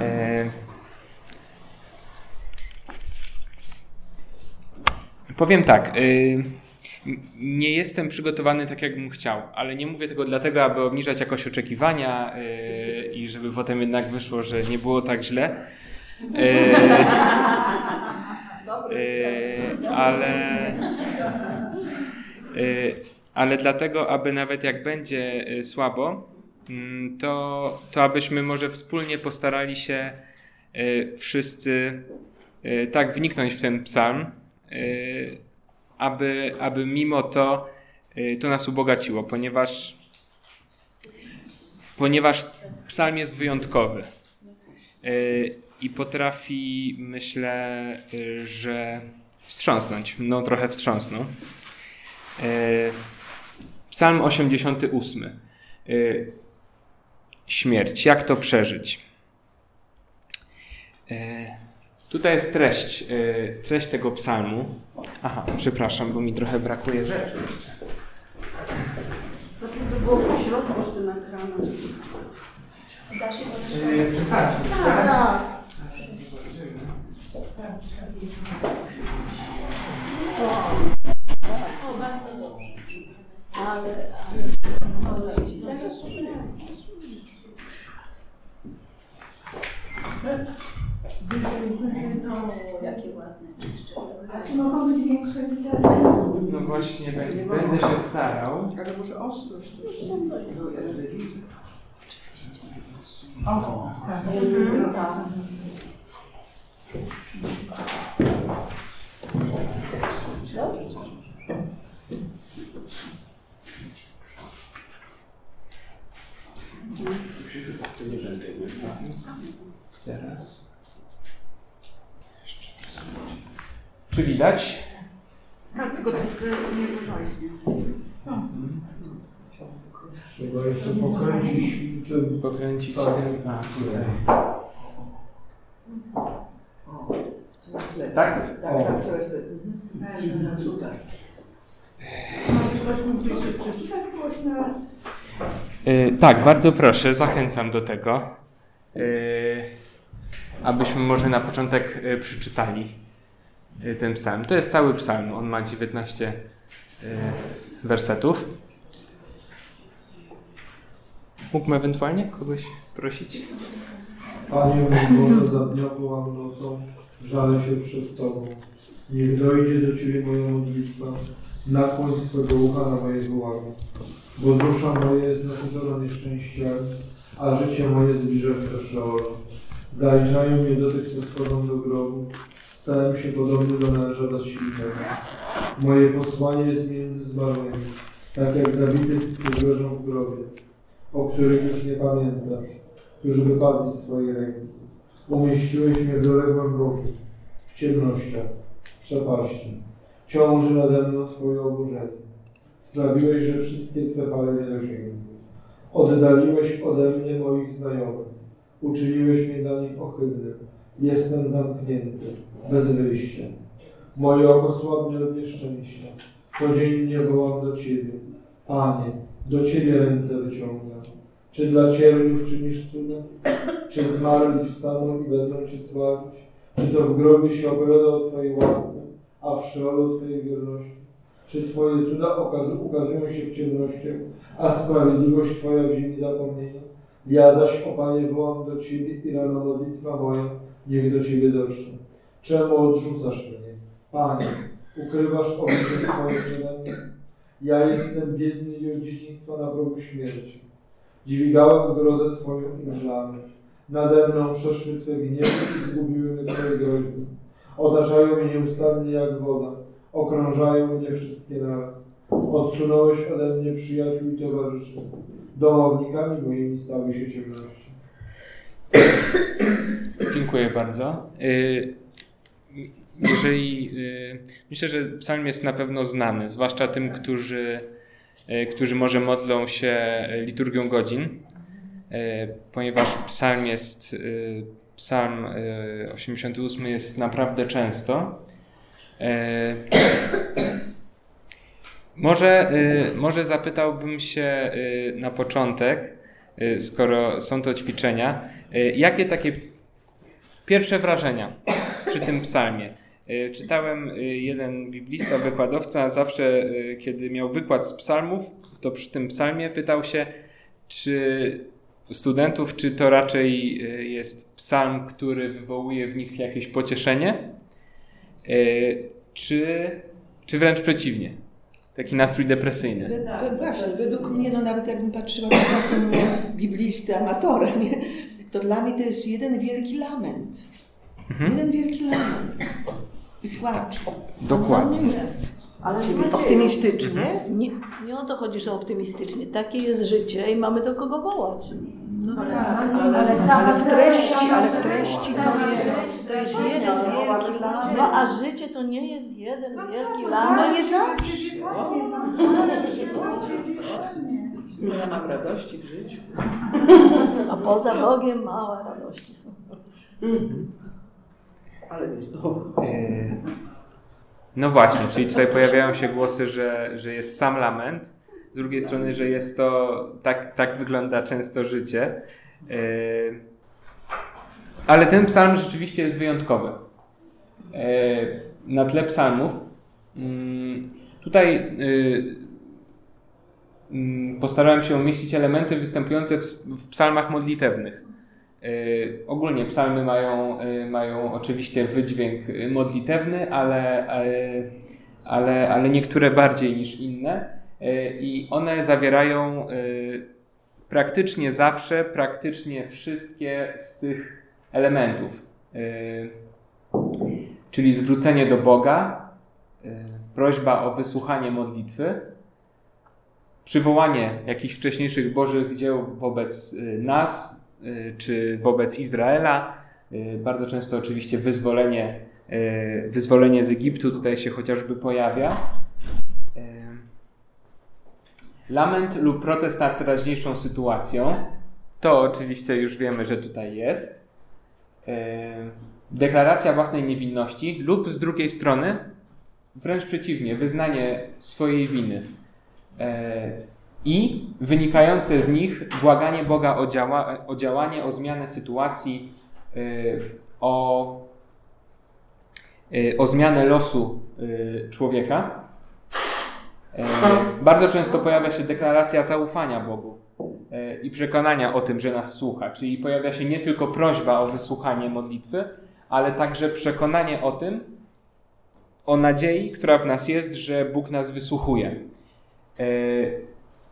E, powiem tak. m- nie jestem przygotowany tak, jakbym chciał, ale nie mówię tego dlatego, aby obniżać jakoś oczekiwania y, i żeby potem jednak wyszło, że nie było tak źle. Ale, ale dlatego, aby nawet jak będzie y, słabo, mm, to, to abyśmy może wspólnie postarali się y, wszyscy y, tak wniknąć w ten psalm, aby, aby mimo to to nas ubogaciło, ponieważ, ponieważ psalm jest wyjątkowy i potrafi, myślę, że wstrząsnąć, no trochę wstrząsnął. Psalm 88. Y, Śmierć. Jak to przeżyć? Y, Tutaj jest treść, y, treść tego psalmu. Aha, przepraszam, bo mi trochę brakuje rzeczy. To by było po środku z tym ekranem. Da się Y, Przestarczy. Tak. O, bardzo dobrze. Ale, Zaraz O, jakie ładne. A czy mogą być większe litery? No właśnie, będę, będę się starał. Ale może ostrość też do erudyicy. O, tak. Tak. Teraz. Jeszcze przesunąć. Czy widać? Tak, tylko troszkę niewyraźnie. Trzeba jeszcze pokręcić tym Pokręcić tym. A, tutaj. Coraz lepiej. Tak? Tak, tak, coraz lepiej. Mhm. Super. Może ktoś mógłby jeszcze przeczytać głośno raz? Y, tak, bardzo proszę, zachęcam do tego. Y, abyśmy może na początek y, przeczytali ten psalm. To jest cały psalm, on ma 19 y, wersetów. Mógłbym ewentualnie kogoś prosić? Panie mój Boże, za dnia byłam nocą, żalę się przed Tobą. Niech dojdzie do Ciebie moja modlitwa, nakłoń swego ucha na moje wołanie. Bo dusza moja jest nasycona nieszczęściami, a życie moje zbliża się do Szeolu. Zaliczają mnie do tych, co schodzą do grobu. Stałem się podobny do męża bezsilnego. Moje posłanie jest między zmarłymi, tak jak zabitych, którzy leżą w grobie, o których już nie pamiętasz którzy wypadli z Twojej ręki. Umieściłeś mnie w dole głębokim, w ciemnościach, w przepaści. Ciąży nade mną Twoje oburzenie. Sprawiłeś, że wszystkie Twe mnie dosięgną. Oddaliłeś ode mnie moich znajomych. Uczyniłeś mnie dla nich ohydnym. Jestem zamknięty, bez wyjścia. Moje oko słabnie od nieszczęścia. Codziennie wołam do Ciebie. Panie, do Ciebie ręce wyciągam. Czy dla cierniów czynisz cuda? Czy zmarli wstaną i będą Cię sławić? Czy to w grobie się opowiada o Twojej łasce, a w Szeolu o Twojej wierności? Czy Twoje cuda ukazują się w ciemnościach, a sprawiedliwość Twoja w ziemi zapomnienia? Ja zaś, o Panie, wołam do Ciebie i rano modlitwa moja niech do Ciebie dotrze. Czemu odrzucasz mnie? Panie, ukrywasz oblicze swoje przede mną? Ja jestem biedny i od dzieciństwa na progu śmierci. Dźwigałem grozę Twoją i myślałem. Nade mną przeszły Twe gniewy i zgubiły mnie Twoje groźby. Otaczają mnie nieustannie jak woda. Okrążają mnie wszystkie naraz. Odsunąłeś ode mnie przyjaciół i towarzyszy. Domownikami moimi stały się ciemności. Dziękuję bardzo. Y, Jeżeli y, myślę, że psalm jest na pewno znany, zwłaszcza tym, którzy, y, którzy może modlą się liturgią godzin, ponieważ psalm jest psalm y, 88 jest naprawdę często. Y, Może, y, może zapytałbym się y, na początek, y, skoro są to ćwiczenia, jakie takie pierwsze wrażenia przy tym psalmie? Czytałem jeden biblista, wykładowca, zawsze kiedy miał wykład z psalmów, to przy tym psalmie pytał się, czy studentów, czy to raczej jest psalm, który wywołuje w nich jakieś pocieszenie, czy, czy wręcz przeciwnie, taki nastrój depresyjny. We, we, właśnie, według mnie, no nawet jakbym patrzyła na taką nie, biblistę, amatora, nie, to dla mnie to jest jeden wielki lament. Mhm. Jeden wielki lament. I płacz. Dokładnie. Ale z nadzieją. Optymistycznie. Nie, nie o to chodzi, że optymistycznie. Takie jest życie i mamy do kogo wołać. No Ale- tak, ale- ale, ale w treści, ale w treści to jest, to jest to jeden jest- wielki lament. No a życie to nie jest jeden wielki No lament. nie zawsze. No ja mam radości w życiu. A poza Bogiem małe radości są. Ale nie znowu. Yy, No właśnie, czyli tutaj pojawiają się głosy, że, że jest sam lament. Z drugiej strony, że jest to, tak, tak wygląda często życie. Yy, Ale ten psalm rzeczywiście jest wyjątkowy. Yy, Na tle psalmów. mm, Tutaj yy, mm, postarałem się umieścić elementy występujące w, psalmach modlitewnych. Ogólnie psalmy mają, mają oczywiście wydźwięk modlitewny, ale, ale, ale niektóre bardziej niż inne. Yy, I one zawierają yy, praktycznie zawsze, praktycznie wszystkie z tych elementów. Yy, czyli zwrócenie do Boga, prośba o wysłuchanie modlitwy, przywołanie jakichś wcześniejszych bożych dzieł wobec nas, czy wobec Izraela. Bardzo często oczywiście wyzwolenie, wyzwolenie z Egiptu tutaj się chociażby pojawia. Lament lub protest nad teraźniejszą sytuacją. To oczywiście już wiemy, że tutaj jest. Deklaracja własnej niewinności lub z drugiej strony wręcz przeciwnie, wyznanie swojej winy. E, i wynikające z nich błaganie Boga o, działa, o działanie, o zmianę sytuacji, y, o, y, o zmianę losu człowieka. E, Bardzo często pojawia się deklaracja zaufania Bogu e, i przekonania o tym, że nas słucha. Czyli pojawia się nie tylko prośba o wysłuchanie modlitwy, ale także przekonanie o tym, o nadziei, która w nas jest, że Bóg nas wysłuchuje. E,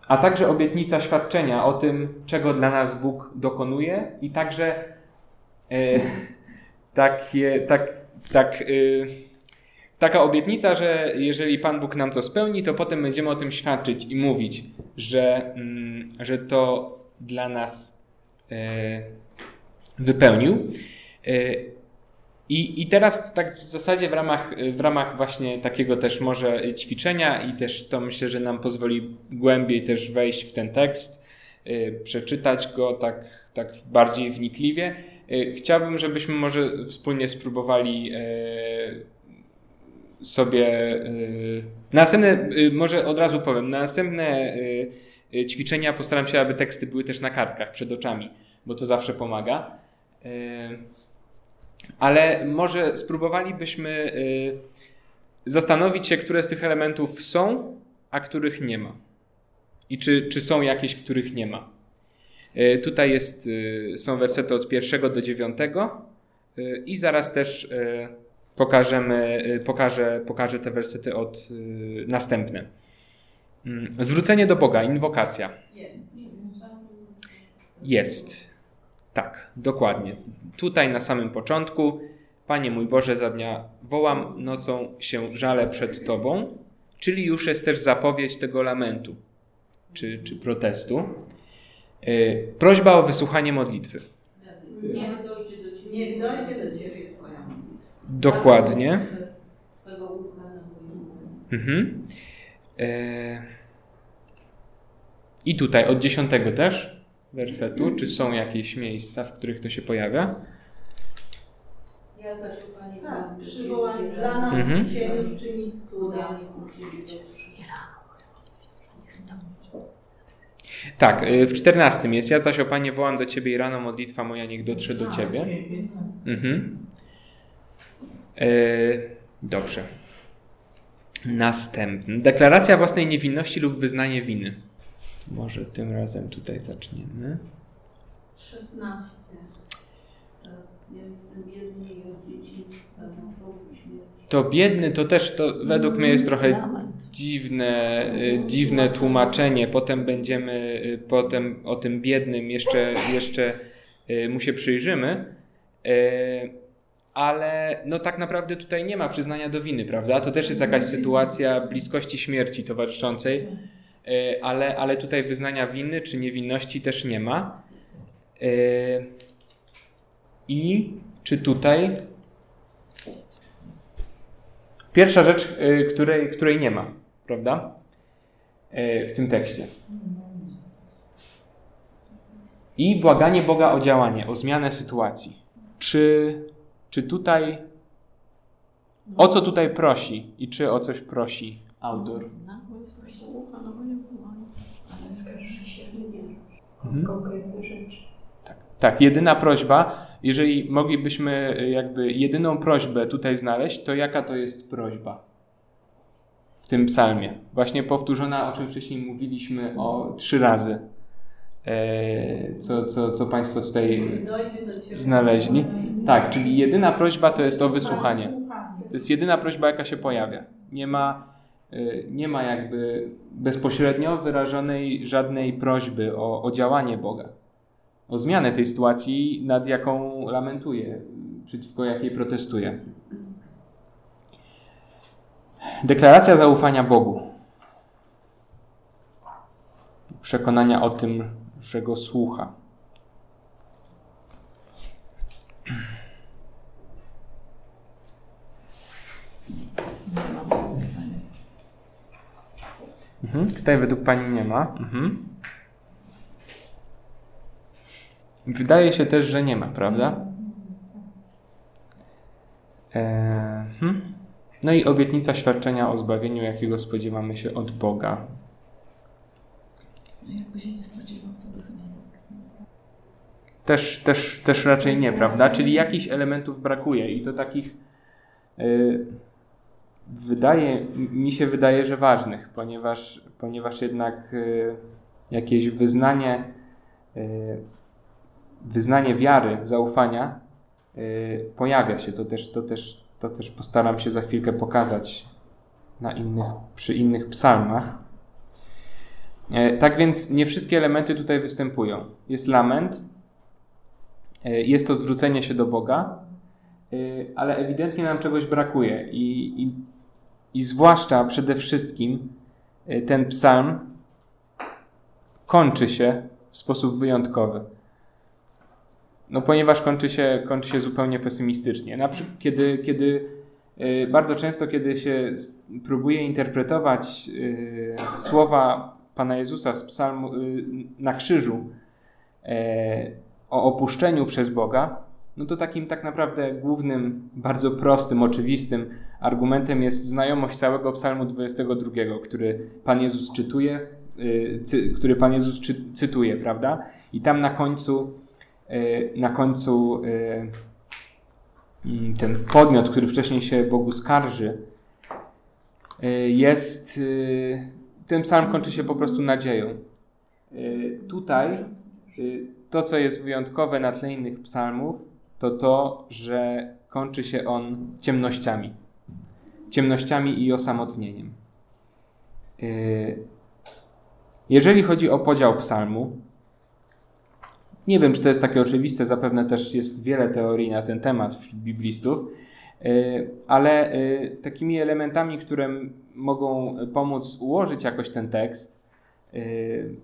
a także obietnica świadczenia o tym, czego dla nas Bóg dokonuje, i także takie, tak, tak, e, taka obietnica, że jeżeli Pan Bóg nam to spełni, to potem będziemy o tym świadczyć i mówić, że, mm, że to dla nas e, wypełnił. E, i, I teraz tak w zasadzie w ramach, w ramach właśnie takiego też może ćwiczenia i też to myślę, że nam pozwoli głębiej też wejść w ten tekst, y, przeczytać go tak, tak bardziej wnikliwie. Chciałbym, żebyśmy może wspólnie spróbowali sobie y, następne, y, może od razu powiem, na następne y, ćwiczenia postaram się, aby teksty były też na kartkach przed oczami, bo to zawsze pomaga. Ale może spróbowalibyśmy zastanowić się, które z tych elementów są, a których nie ma. I czy, czy są jakieś, których nie ma. Tutaj jest, są wersety od pierwszego do dziewiątego i zaraz też pokażemy, y, pokażę, pokażę te wersety od y, następne. Mm, Zwrócenie do Boga, inwokacja. Jest. Tak, dokładnie. Tutaj na samym początku, Panie mój Boże, za dnia wołam nocą się żalę przed Tobą, czyli już jest też zapowiedź tego lamentu, czy, czy protestu. Yy, prośba o wysłuchanie modlitwy. Niech dojdzie do Ciebie. Dokładnie. Mhm. Yy, I tutaj od dziesiątego też wersetu, czy są jakieś miejsca, w których to się pojawia? Ja zaś Panie Tak, przywołanie dla nas Mhm. Ciebie czynić cuda. Tak, y, w 14 jest. Ja zaś o Panie wołam do Ciebie i rano modlitwa moja niech dotrze do Ciebie. Mhm. Y, dobrze. Następny. Deklaracja własnej niewinności lub wyznanie winy. Może tym razem tutaj zaczniemy. 16. To Ja jestem biedny i od dzieciństwa na progu śmierci. To biedny to też to według mnie jest trochę Lament. dziwne, y, dziwne tłumaczenie. Potem będziemy, potem o tym biednym jeszcze, jeszcze mu się przyjrzymy. Ale no tak naprawdę tutaj nie ma przyznania do winy, prawda? To też jest jakaś sytuacja bliskości śmierci towarzyszącej, y, ale, ale tutaj wyznania winy czy niewinności też nie ma. Y, I czy tutaj Pierwsza rzecz, y, której, której nie ma, prawda? W tym tekście. I błaganie Boga o działanie, o zmianę sytuacji. Czy, czy tutaj. O co tutaj prosi i czy o coś prosi autor? No bo nie było. Mhm. Konkretne rzeczy. Tak, tak, jedyna prośba, jeżeli moglibyśmy y, jakby jedyną prośbę tutaj znaleźć, to jaka to jest prośba w tym psalmie? Właśnie powtórzona, o czym wcześniej mówiliśmy o trzy razy, e, co, co, co Państwo tutaj znaleźli. Tak, czyli jedyna prośba to jest o wysłuchanie. To jest jedyna prośba, jaka się pojawia. Nie ma, y, nie ma jakby bezpośrednio wyrażonej żadnej prośby o, o działanie Boga, o zmianę tej sytuacji, nad jaką lamentuje, przeciwko jakiej protestuje. Deklaracja zaufania Bogu. Przekonania o tym, że go słucha. Mhm. Tutaj według Pani nie ma. Mhm. Wydaje się też, że nie ma, prawda? Eee, hmm. No i obietnica świadczenia o zbawieniu, jakiego spodziewamy się od Boga. No jakby się nie spodziewał, to by chyba tak. Też, też, też raczej nie, prawda? Czyli jakichś elementów brakuje i to takich y, wydaje, mi się wydaje, że ważnych, ponieważ, ponieważ jednak y, jakieś wyznanie, y, wyznanie wiary, zaufania y, pojawia się. To też, to, też, to też postaram się za chwilkę pokazać na innych, przy innych psalmach. E, Tak więc nie wszystkie elementy tutaj występują. Jest lament, e, jest to zwrócenie się do Boga, e, ale ewidentnie nam czegoś brakuje i, i, i zwłaszcza przede wszystkim ten psalm kończy się w sposób wyjątkowy. No ponieważ kończy się, kończy się zupełnie pesymistycznie. Na przykład, kiedy, kiedy bardzo często, kiedy się próbuje interpretować słowa Pana Jezusa z psalmu e, na krzyżu e, o opuszczeniu przez Boga, no to takim tak naprawdę głównym, bardzo prostym, oczywistym argumentem jest znajomość całego psalmu 22, który Pan Jezus czytuje, y, który Pan Jezus cytuje, prawda? I tam na końcu, y, na końcu y, ten podmiot, który wcześniej się Bogu skarży, y, jest, y, ten psalm kończy się po prostu nadzieją. Y, Tutaj y, to, co jest wyjątkowe na tle innych psalmów, to to, że kończy się on ciemnościami. Ciemnościami i osamotnieniem. Y, Jeżeli chodzi o podział psalmu, nie wiem, czy to jest takie oczywiste, zapewne też jest wiele teorii na ten temat wśród biblistów, ale takimi elementami, które mogą pomóc ułożyć jakoś ten tekst, y,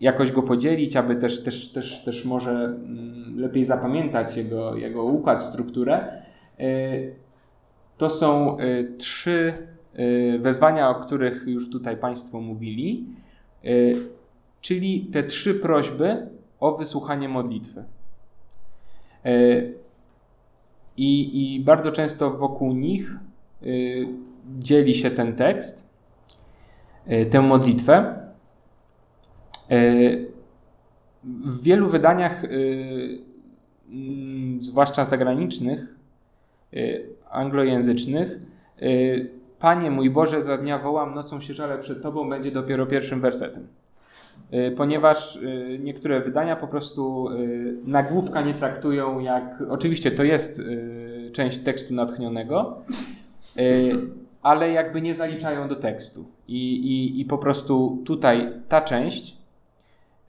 jakoś go podzielić, aby też, też, też, też może mm, lepiej zapamiętać jego, jego układ, strukturę, y, to są trzy wezwania, o których już tutaj Państwo mówili, czyli te trzy prośby o wysłuchanie modlitwy. I, I bardzo często wokół nich dzieli się ten tekst, y, tę modlitwę. W wielu wydaniach, mm, zwłaszcza zagranicznych, anglojęzycznych, Panie mój Boże, za dnia wołam, nocą się żalę przed Tobą, będzie dopiero pierwszym wersetem. Ponieważ niektóre wydania po prostu nagłówka nie traktują jak. Oczywiście to jest część tekstu natchnionego, ale jakby nie zaliczają do tekstu. I, i, i po prostu tutaj ta część,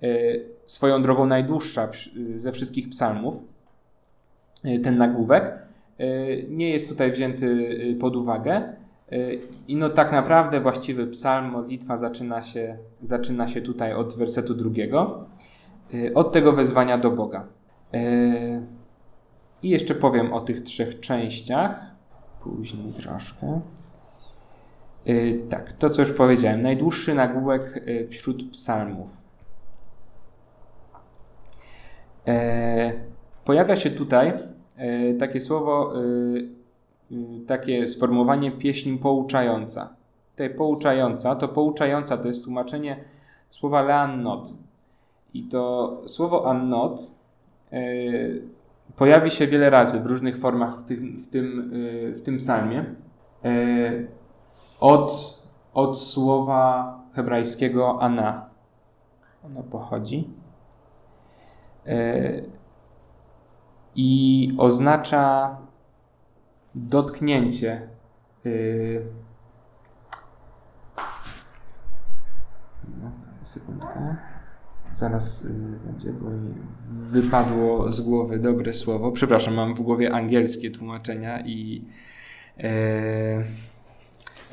y, swoją drogą najdłuższa y, ze wszystkich psalmów, y, ten nagłówek, y, nie jest tutaj wzięty y, pod uwagę. Y, I no tak naprawdę właściwy psalm, modlitwa zaczyna się, zaczyna się tutaj od wersetu drugiego, y, od tego wezwania do Boga. I jeszcze powiem o tych trzech częściach, później troszkę. Y, Tak, to co już powiedziałem. Najdłuższy nagłówek y, wśród psalmów. E, Pojawia się tutaj e, takie słowo, e, takie sformułowanie pieśń pouczająca. Tutaj pouczająca, to pouczająca to jest tłumaczenie słowa leannot. I to słowo annot e, pojawi się wiele razy w różnych formach w tym, w tym, w tym psalmie. E, Od, od słowa hebrajskiego ana. Ono pochodzi. E, i oznacza dotknięcie. y, No, sekundkę. Zaraz y, będzie, bo mi wypadło z głowy dobre słowo. Przepraszam, mam w głowie angielskie tłumaczenia i.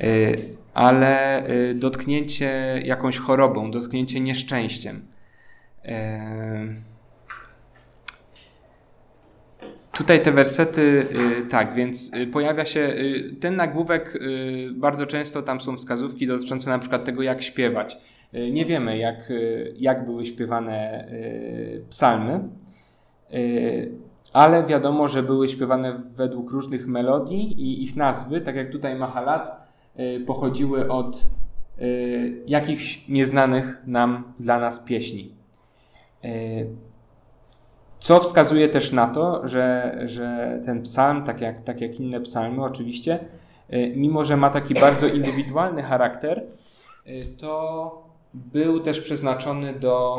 e, ale y, dotknięcie jakąś chorobą, dotknięcie nieszczęściem. E, Tutaj te wersety, y, tak, więc y, pojawia się y, ten nagłówek, y, bardzo często tam są wskazówki dotyczące na przykład tego, jak śpiewać. Y, Nie wiemy, jak, y, jak były śpiewane y, psalmy, y, ale wiadomo, że były śpiewane według różnych melodii i ich nazwy, tak jak tutaj Mahalat, y, pochodziły od y, jakichś nieznanych nam dla nas pieśni. Y, co wskazuje też na to, że, że ten psalm, tak jak, tak jak inne psalmy oczywiście, y, mimo że ma taki bardzo indywidualny charakter, y, to był też przeznaczony do,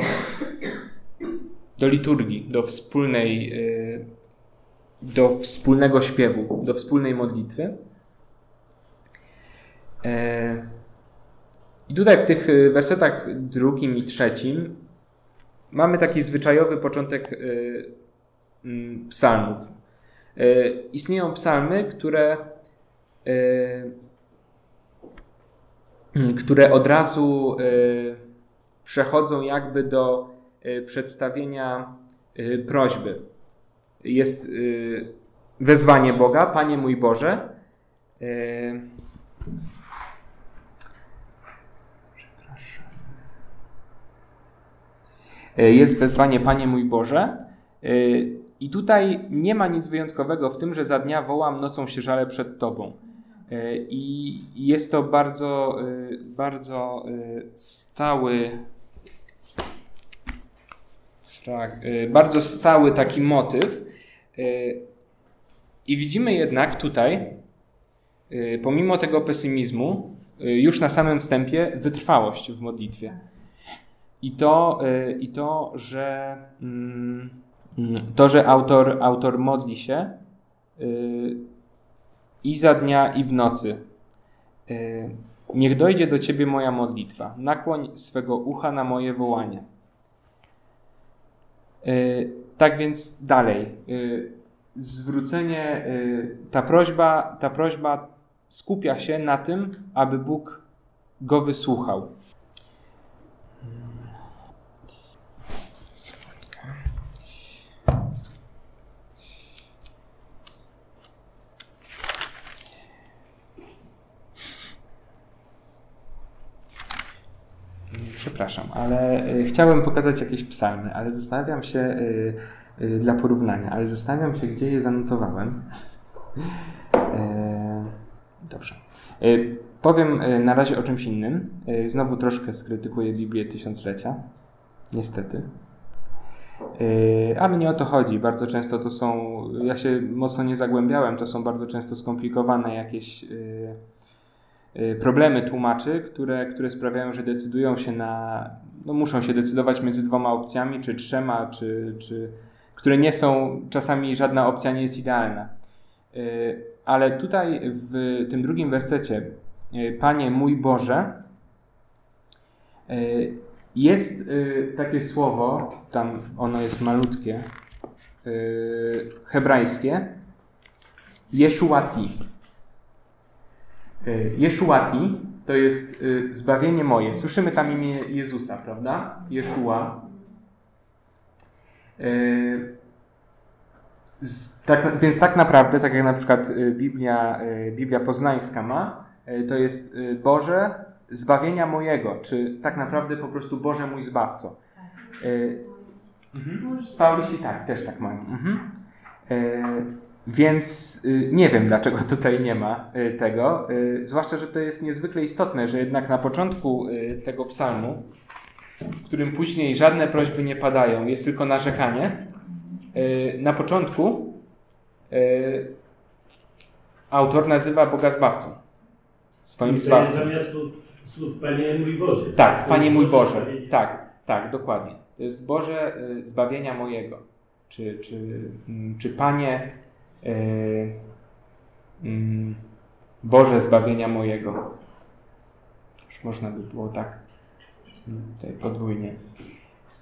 do liturgii, do wspólnej, y, do wspólnego śpiewu, do wspólnej modlitwy. E, I tutaj w tych y, wersetach drugim i trzecim mamy taki zwyczajowy początek mm, psalmów. Istnieją psalmy, które, które od razu przechodzą jakby do przedstawienia prośby. Jest wezwanie Boga, Panie mój Boże. Y, Y, jest wezwanie Panie mój Boże. Y, I tutaj nie ma nic wyjątkowego w tym, że za dnia wołam, nocą się żalę przed Tobą. Y, I jest to bardzo, bardzo stały, tak, bardzo stały taki motyw. I widzimy jednak tutaj, pomimo tego pesymizmu, już na samym wstępie wytrwałość w modlitwie. I to, y, i to że mm, mm, to, że autor, autor modli się y, i za dnia, i w nocy. Y, Niech dojdzie do Ciebie moja modlitwa. Nakłoń swego ucha na moje wołanie. Tak więc dalej. Zwrócenie, ta prośba, ta prośba skupia się na tym, aby Bóg go wysłuchał. Przepraszam, ale y, chciałem pokazać jakieś psalmy, ale zastanawiam się y, y, dla porównania, ale zastanawiam się, gdzie je zanotowałem. Dobrze. Powiem na razie o czymś innym. Znowu troszkę skrytykuję Biblię Tysiąclecia. Niestety. Yy, Ale nie o to chodzi. Bardzo często to są, ja się mocno nie zagłębiałem, to są bardzo często skomplikowane jakieś problemy tłumaczy, które, które sprawiają, że decydują się na, no muszą się decydować między dwoma opcjami, czy trzema, czy, czy które nie są, czasami żadna opcja nie jest idealna. Yy, Ale tutaj w tym drugim wersecie, yy, Panie mój Boże, jest y, takie słowo, tam ono jest malutkie, y, hebrajskie, Jeshuati. Y, Jeshuati to jest y, zbawienie moje. Słyszymy tam imię Jezusa, prawda? Jeszua. Z, tak, więc tak naprawdę, tak jak na przykład Biblia, Biblia Poznańska ma, to jest Boże zbawienia mojego, czy tak naprawdę po prostu Boże mój Zbawco. Y, mhm. Pauliści tak, też tak mają. Mhm. Więc y, nie wiem, dlaczego tutaj nie ma y, tego, y, zwłaszcza, że to jest niezwykle istotne, że jednak na początku tego psalmu, w którym później żadne prośby nie padają, jest tylko narzekanie, na początku autor nazywa Boga Zbawcą. Swoim Zbawcą. zamiast słów, Panie mój Boże. Tak, Panie mój Boże. Tak, tak, dokładnie. To jest Boże zbawienia mojego. Czy, czy, mm, czy Panie Boże zbawienia mojego. Już można by było tak mm, tutaj podwójnie.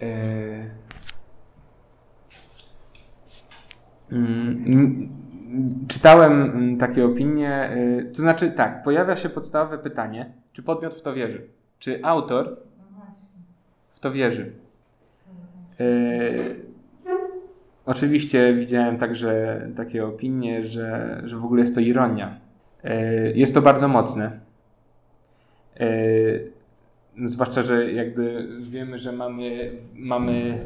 Y, Mm, mm, Czytałem mm, takie opinie, y, to znaczy tak, pojawia się podstawowe pytanie, czy podmiot w to wierzy? Czy autor w to wierzy? Oczywiście widziałem także takie opinie, że, że w ogóle jest to ironia. Y, Jest to bardzo mocne. Y, Zwłaszcza, że jakby wiemy, że mamy, mamy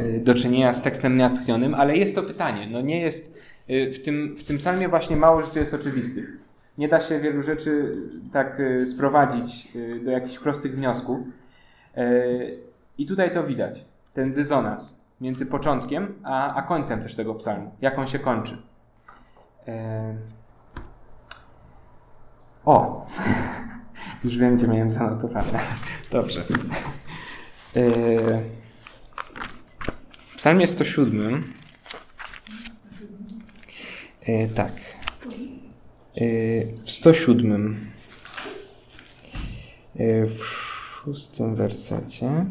y, do czynienia z tekstem natchnionym, ale jest to pytanie. No nie jest, w tym, w tym psalmie właśnie mało rzeczy jest oczywistych. Nie da się wielu rzeczy tak sprowadzić do jakichś prostych wniosków. I tutaj to widać, ten dysonans między początkiem a, a końcem też tego psalmu. Jak on się kończy. Y, O! Już wiem, gdzie miałem zanotowane. Dobrze. Yy, W psalmie 107 yy, tak. Yy, W 107 yy, w szóstym wersecie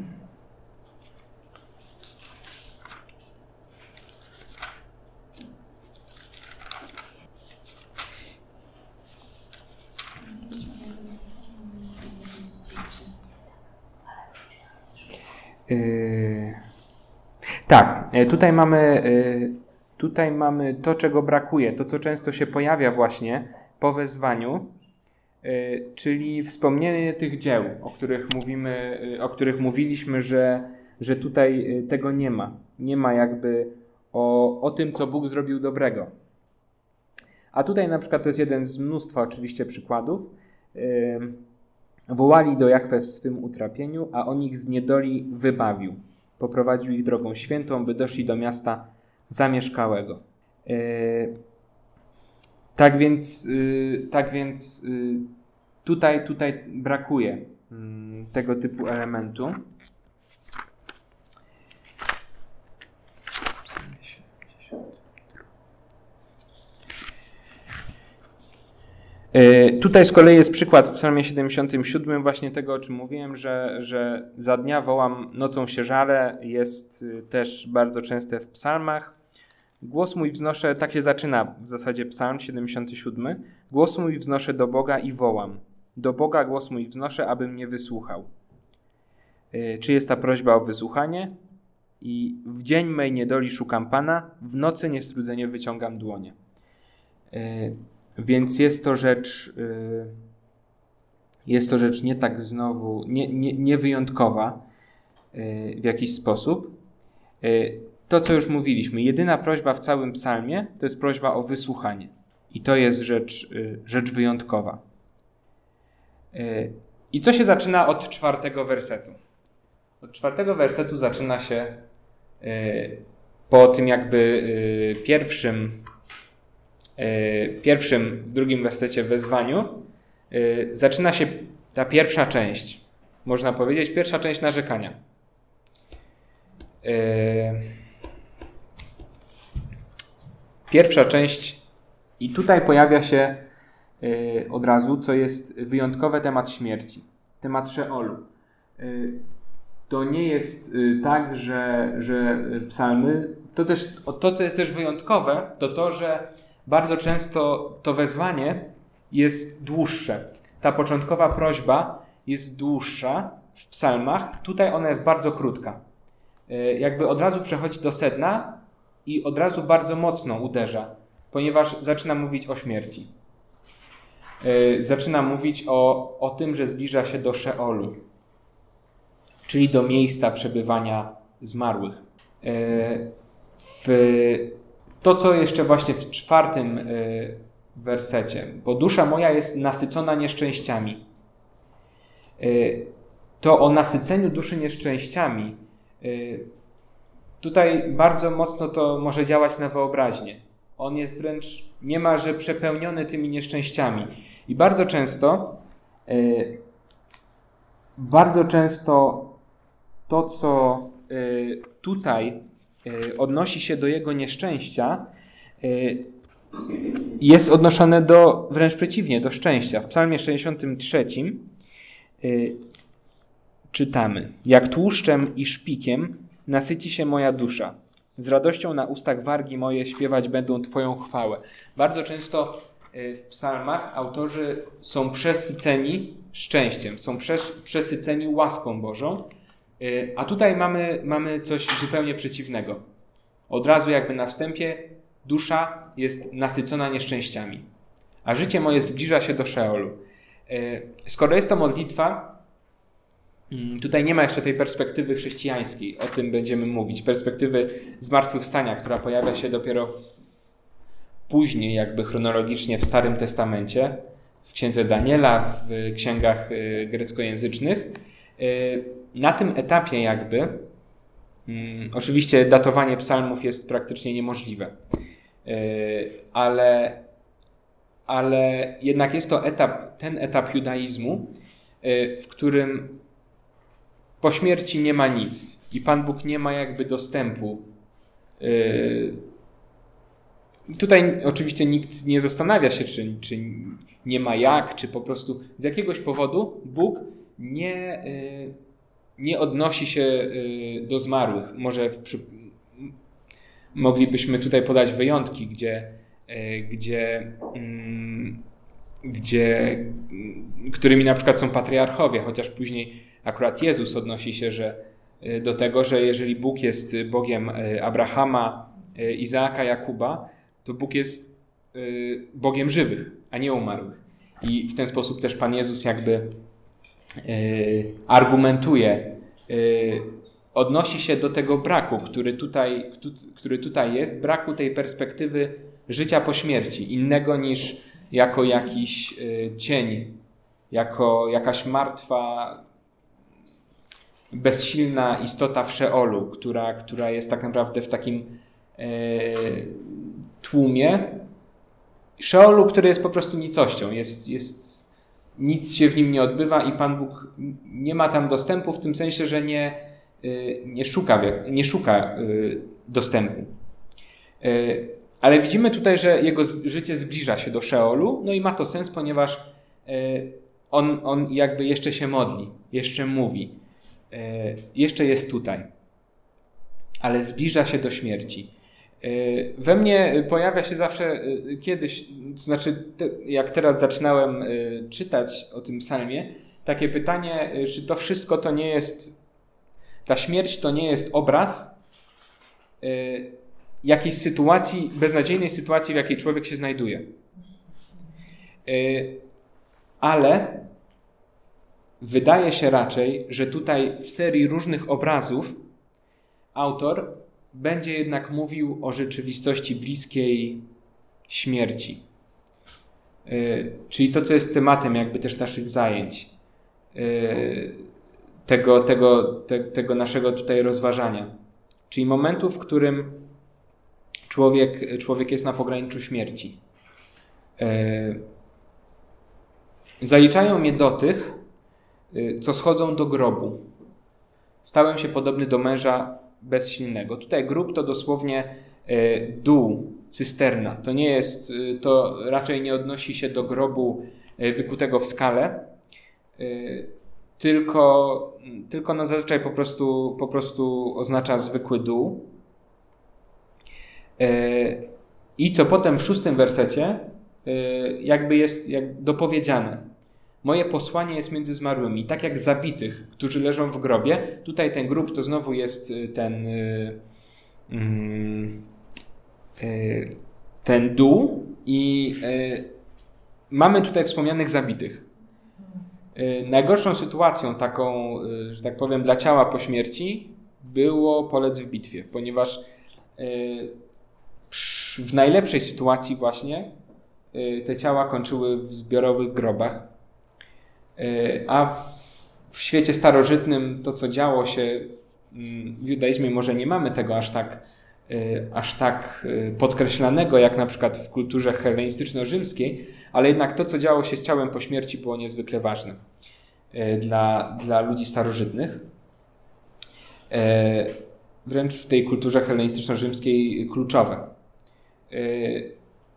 Yy, Tak, yy, tutaj mamy, yy, tutaj mamy to, czego brakuje, to, co często się pojawia właśnie po wezwaniu, yy, czyli wspomnienie tych dzieł, o których mówimy, yy, o których mówiliśmy, że, że tutaj yy, tego nie ma. Nie ma jakby o, o tym, co Bóg zrobił dobrego. A tutaj na przykład to jest jeden z mnóstwa oczywiście przykładów. Wołali do Jachwę w swym utrapieniu, a on ich z niedoli wybawił. Poprowadził ich drogą świętą, by doszli do miasta zamieszkałego. E, tak więc, y, tak więc y, tutaj, tutaj brakuje mm, tego typu elementu. E, Tutaj z kolei jest przykład w Psalmie 77 właśnie tego, o czym mówiłem, że, że za dnia wołam, nocą się żalę, jest y, też bardzo częste w psalmach. Głos mój wznoszę, tak się zaczyna w zasadzie psalm 77. Głos mój wznoszę do Boga i wołam. Do Boga głos mój wznoszę, aby mnie wysłuchał. E, Czy jest ta prośba o wysłuchanie? I w dzień mej niedoli szukam Pana, w nocy niestrudzenie wyciągam dłonie. Więc jest to rzecz, y, jest to rzecz nie tak znowu, nie, nie, nie wyjątkowa y, w jakiś sposób. Y, To, co już mówiliśmy, jedyna prośba w całym psalmie to jest prośba o wysłuchanie. I to jest rzecz, rzecz wyjątkowa. I co się zaczyna od czwartego wersetu? Od czwartego wersetu zaczyna się po tym jakby pierwszym, pierwszym, w drugim wersecie wezwaniu, y, zaczyna się ta pierwsza część, można powiedzieć, pierwsza część narzekania. Y, Pierwsza część, i tutaj pojawia się od razu, co jest wyjątkowy temat śmierci, temat Szeolu. To nie jest tak, że, że psalmy, to też to, co jest też wyjątkowe, to to, że bardzo często to wezwanie jest dłuższe. Ta początkowa prośba jest dłuższa w psalmach, tutaj ona jest bardzo krótka. Y, Jakby od razu przechodzi do sedna i od razu bardzo mocno uderza, ponieważ zaczyna mówić o śmierci. Yy, Zaczyna mówić o, o tym, że zbliża się do Szeolu, czyli do miejsca przebywania zmarłych. Yy, W to, co jeszcze właśnie w czwartym yy, wersecie, bo dusza moja jest nasycona nieszczęściami. Yy, To o nasyceniu duszy nieszczęściami yy, Tutaj bardzo mocno to może działać na wyobraźnię. On jest wręcz niemalże przepełniony tymi nieszczęściami. I bardzo często, y, bardzo często to, co y, tutaj y, odnosi się do jego nieszczęścia, y, jest odnoszone do, wręcz przeciwnie, do szczęścia. W Psalmie 63 y, czytamy: Jak tłuszczem i szpikiem nasyci się moja dusza. Z radością na ustach wargi moje śpiewać będą Twoją chwałę. Bardzo często w psalmach autorzy są przesyceni szczęściem, są przesyceni łaską Bożą, a tutaj mamy, mamy coś zupełnie przeciwnego. Od razu jakby na wstępie dusza jest nasycona nieszczęściami, a życie moje zbliża się do Szeolu. Y, Skoro jest to modlitwa, Mm, Tutaj nie ma jeszcze tej perspektywy chrześcijańskiej, o tym będziemy mówić. Perspektywy zmartwychwstania, która pojawia się dopiero w, później, jakby chronologicznie w Starym Testamencie, w księdze Daniela, w księgach y, greckojęzycznych. Na tym etapie, jakby, mm, oczywiście datowanie psalmów jest praktycznie niemożliwe, Y, ale, ale jednak jest to etap, ten etap judaizmu, y, w którym po śmierci nie ma nic i Pan Bóg nie ma jakby dostępu. Yy, Tutaj oczywiście nikt nie zastanawia się, czy, czy nie ma jak, czy po prostu z jakiegoś powodu Bóg nie, nie odnosi się yy, do zmarłych. Może przy, moglibyśmy tutaj podać wyjątki, gdzie, yy, gdzie, mm, gdzie, mm, którymi na przykład są patriarchowie, chociaż później akurat Jezus odnosi się że, y, do tego, że jeżeli Bóg jest Bogiem y, Abrahama, y, Izaaka, Jakuba, to Bóg jest y, Bogiem żywych, a nie umarłych. I w ten sposób też Pan Jezus jakby y, argumentuje, y, odnosi się do tego braku, który tutaj, który tutaj jest, braku tej perspektywy życia po śmierci, innego niż jako jakiś y, cień, jako jakaś martwa, bezsilna istota w Szeolu, która, która jest tak naprawdę w takim tłumie. Szeolu, który jest po prostu nicością, jest, jest, nic się w nim nie odbywa i Pan Bóg nie ma tam dostępu w tym sensie, że nie, e, nie szuka, nie szuka e, dostępu. E, ale widzimy tutaj, że jego życie zbliża się do Szeolu, no i ma to sens, ponieważ on, on jakby jeszcze się modli, jeszcze mówi jeszcze jest tutaj, ale zbliża się do śmierci. E, We mnie pojawia się zawsze e, kiedyś, to znaczy te, jak teraz zaczynałem e, czytać o tym psalmie, takie pytanie, czy to wszystko to nie jest, ta śmierć to nie jest obraz jakiejś sytuacji, beznadziejnej sytuacji, w jakiej człowiek się znajduje. Ale Wydaje się raczej, że tutaj w serii różnych obrazów autor będzie jednak mówił o rzeczywistości bliskiej śmierci. Yy, czyli to, co jest tematem jakby też naszych zajęć. Yy, tego, tego, te, tego naszego tutaj rozważania. Czyli momentu, w którym człowiek, człowiek jest na pograniczu śmierci. E, Zaliczają mnie do tych, y, co schodzą do grobu. Stałem się podobny do męża bezsilnego. Tutaj grób to dosłownie e, dół, cysterna. To nie jest, y, to raczej nie odnosi się do grobu e, wykutego w skale, e, tylko, tylko no zazwyczaj po prostu, po prostu oznacza zwykły dół. E, I co potem w szóstym wersecie e, jakby jest jak dopowiedziane. Moje posłanie jest między zmarłymi, tak jak zabitych, którzy leżą w grobie. Tutaj ten grób to znowu jest y, ten, y, mm, y, ten dół i mamy tutaj wspomnianych zabitych. Najgorszą sytuacją taką, że tak powiem, dla ciała po śmierci było polec w bitwie, ponieważ w najlepszej sytuacji właśnie te ciała kończyły w zbiorowych grobach. Y, A w, w świecie starożytnym to, co działo się mm, w judaizmie, może nie mamy tego aż tak, y, aż tak y, podkreślanego, jak na przykład w kulturze hellenistyczno-rzymskiej, ale jednak to, co działo się z ciałem po śmierci, było niezwykle ważne dla, dla ludzi starożytnych. Wręcz w tej kulturze hellenistyczno-rzymskiej kluczowe.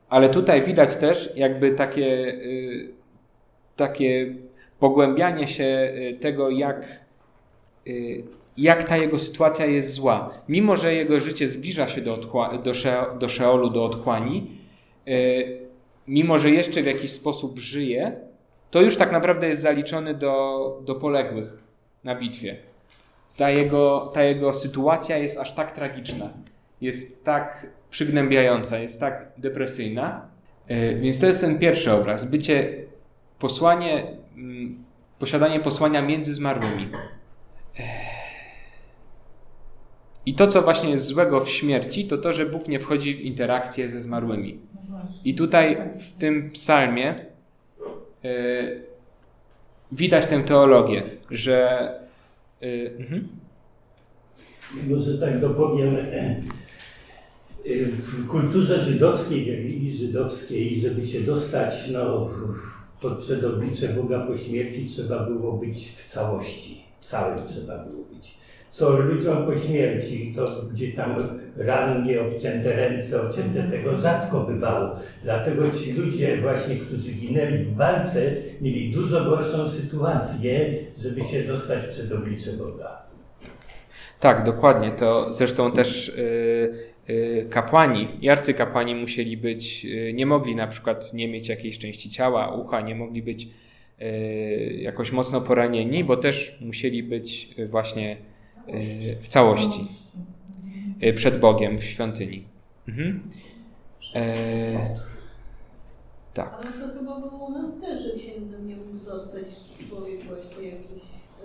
Ale tutaj widać też jakby takie, takie pogłębianie się y, tego, jak, y, jak ta jego sytuacja jest zła. Mimo, że jego życie zbliża się do, otchła- do, do Szeolu, do otchłani, y, mimo, że jeszcze w jakiś sposób żyje, to już tak naprawdę jest zaliczony do, do poległych na bitwie. Ta jego, ta jego sytuacja jest aż tak tragiczna, jest tak przygnębiająca, jest tak depresyjna. Więc to jest ten pierwszy obraz. Bycie, posłanie, posiadanie posłania między zmarłymi. I to, co właśnie jest złego w śmierci, to to, że Bóg nie wchodzi w interakcję ze zmarłymi. I tutaj w tym psalmie y, widać tę teologię, że. y, mhm. Może tak dopowiem. e, e, W kulturze żydowskiej, w religii żydowskiej, żeby się dostać no, pod przedoblicze Boga po śmierci, trzeba było być w całości. Całym trzeba było być. Co ludziom po śmierci, to gdzie tam rannie, obcięte ręce, obcięte tego rzadko bywało. Dlatego ci ludzie właśnie, którzy ginęli w walce, mieli dużo gorszą sytuację, żeby się dostać przed oblicze Boga. Tak, dokładnie. To zresztą też y, y, kapłani i arcykapłani musieli być, y, nie mogli na przykład nie mieć jakiejś części ciała, ucha, nie mogli być y, jakoś mocno poranieni, bo też musieli być y, właśnie y, w całości y, przed Bogiem w świątyni. Mhm. E, tak. Ale to chyba było u nas też, nie mógł zostać człowiek właśnie jakiś...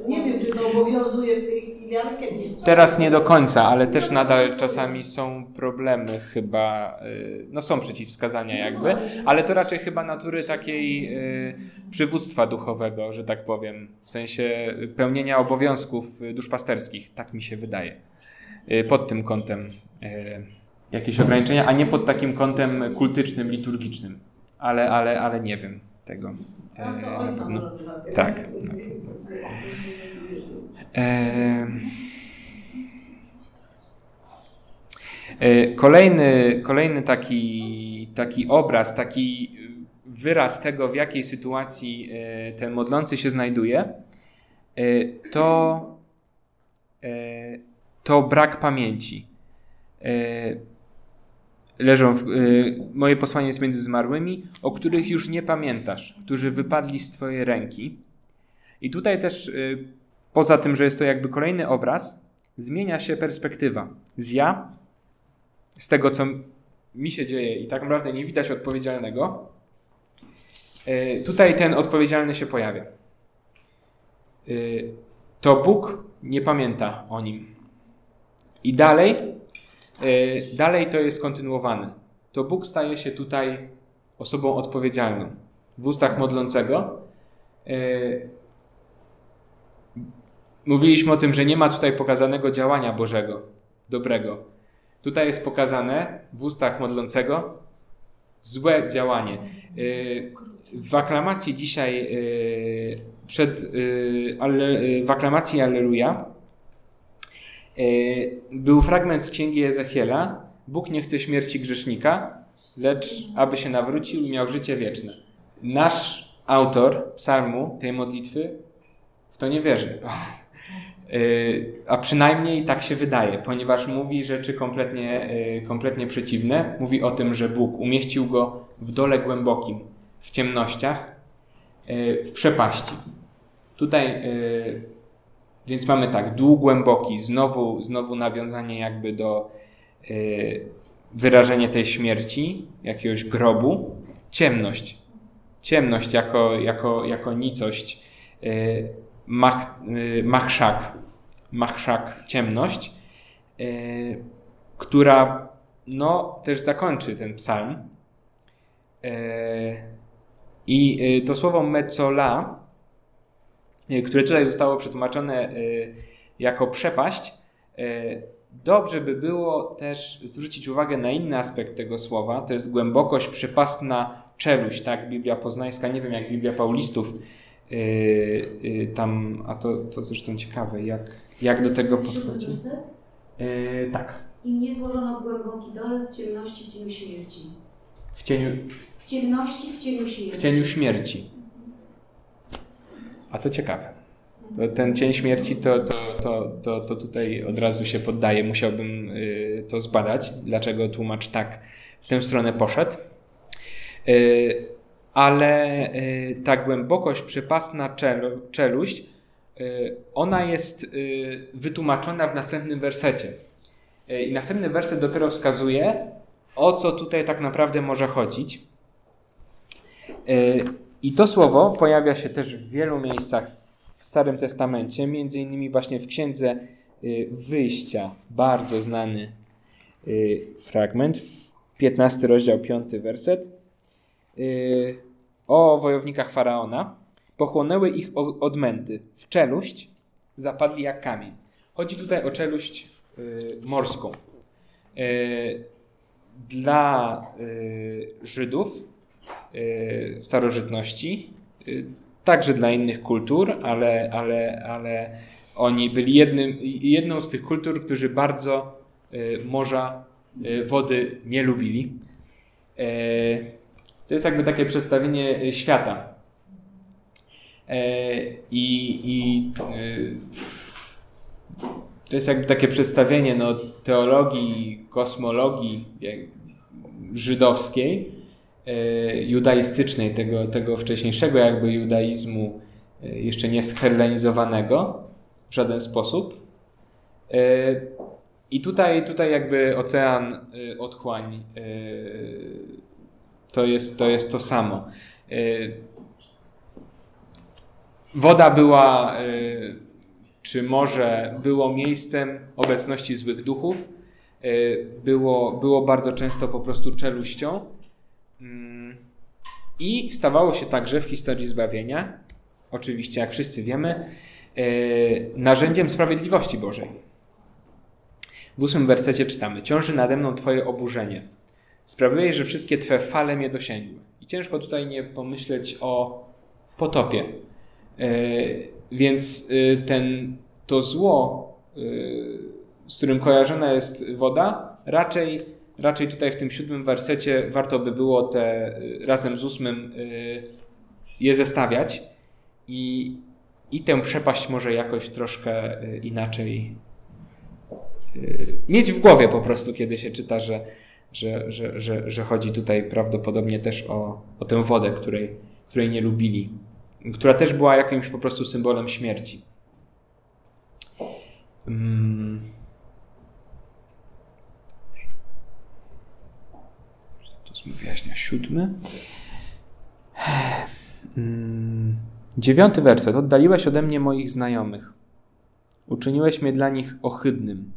Nie wiem, czy to obowiązuje w tej chwili, ale kiedyś. Teraz nie do końca, ale też nadal czasami są problemy chyba, y, no są przeciwwskazania jakby, ale to raczej chyba natury takiej y, przywództwa duchowego, że tak powiem, w sensie pełnienia obowiązków duszpasterskich, tak mi się wydaje. Y, Pod tym kątem jakieś ograniczenia, a nie pod takim kątem kultycznym, liturgicznym, ale, ale, ale nie wiem tego. może zabierać. Tak. E, e, Kolejny, kolejny taki, taki obraz, taki wyraz tego, w jakiej sytuacji e, ten modlący się znajduje, e, to, e, to brak pamięci. Leżą w, e, moje posłanie jest między zmarłymi, o których już nie pamiętasz, którzy wypadli z Twojej ręki. I tutaj też, y, poza tym, że jest to jakby kolejny obraz, zmienia się perspektywa. Z ja, z tego, co mi się dzieje i tak naprawdę nie widać odpowiedzialnego, y, tutaj ten odpowiedzialny się pojawia. Y, To Bóg nie pamięta o nim. I dalej, y, dalej to jest kontynuowane. To Bóg staje się tutaj osobą odpowiedzialną. W ustach modlącego y, mówiliśmy o tym, że nie ma tutaj pokazanego działania Bożego, dobrego. Tutaj jest pokazane w ustach modlącego złe działanie. Y, W aklamacji dzisiaj, y, przed, y, y, w aklamacji Alleluja, y, był fragment z księgi Ezechiela. Bóg nie chce śmierci grzesznika, lecz aby się nawrócił i miał życie wieczne. Nasz autor psalmu, tej modlitwy, w to nie wierzy. Y, A przynajmniej tak się wydaje, ponieważ mówi rzeczy kompletnie, y, kompletnie przeciwne. Mówi o tym, że Bóg umieścił go w dole głębokim, w ciemnościach, w przepaści. Tutaj więc mamy tak, dół głęboki, znowu, znowu nawiązanie jakby do y, wyrażenia tej śmierci, jakiegoś grobu, ciemność. Ciemność jako, jako, jako nicość, y, mach, y, machszak, machszak, ciemność, y, która no, też zakończy ten psalm. I to słowo mecola, y, które tutaj zostało przetłumaczone y, jako przepaść, y, dobrze by było też zwrócić uwagę na inny aspekt tego słowa. To jest głębokość, przepastna czeluść, tak? Biblia poznańska, nie wiem jak Biblia Paulistów, tam, a to, to zresztą ciekawe, jak, jak do tego podchodzi. Tak, I mnie złożono w głęboki dole, w ciemności, w cieniu śmierci. w cieniu, W ciemności, w cieniu śmierci. w cieniu śmierci. A to ciekawe. To ten cień śmierci to, to, to, to, to tutaj od razu się poddaje. Musiałbym y, to zbadać, dlaczego tłumacz tak w tę stronę poszedł. Y, ale y, ta głębokość, przepastna czelu, czeluść, y, ona jest y, wytłumaczona w następnym wersecie. Y, I następny werset dopiero wskazuje, o co tutaj tak naprawdę może chodzić. I to słowo pojawia się też w wielu miejscach w Starym Testamencie, między innymi właśnie w Księdze y, Wyjścia, bardzo znany y, fragment, 15 rozdział, 5 werset. Y, O wojownikach Faraona. Pochłonęły ich odmęty. W czeluść zapadli jak kamień. Chodzi tutaj o czeluść morską. Dla Żydów w starożytności, y, także dla innych kultur, ale, ale, ale oni byli jednym, jedną z tych kultur, którzy bardzo y, morza, y, wody nie lubili. Y, To jest jakby takie przedstawienie y, świata. Y, I, i y, to jest jakby takie przedstawienie no, teologii, kosmologii żydowskiej, judaistycznej, tego, tego wcześniejszego jakby judaizmu, e, jeszcze nie zhellenizowanego w żaden sposób. E, I tutaj, tutaj jakby ocean, e, otchłań, e, to jest, to jest to samo. E, Woda była, e, czy morze było miejscem obecności złych duchów, e, było, było bardzo często po prostu czeluścią. I stawało się także w historii zbawienia, oczywiście, jak wszyscy wiemy, e, narzędziem sprawiedliwości Bożej. W ósmym wersecie czytamy: Ciąży nade mną Twoje oburzenie. Sprawiłeś, że wszystkie Twe fale mnie dosięgły. I ciężko tutaj nie pomyśleć o potopie. E, Więc e, ten, to zło, z którym kojarzona jest woda, raczej, raczej tutaj w tym siódmym wersecie warto by było te e, razem z ósmym e, je zestawiać i, i tę przepaść może jakoś troszkę e, inaczej mieć w głowie po prostu, kiedy się czyta, że, że, że, że, że chodzi tutaj prawdopodobnie też o, o tę wodę, której, której nie lubili, która też była jakimś po prostu symbolem śmierci. Mm. Jest wyjaśnia siódmy. Mm. Dziewiąty werset. Oddaliłeś ode mnie moich znajomych. Uczyniłeś mnie dla nich ohydnym.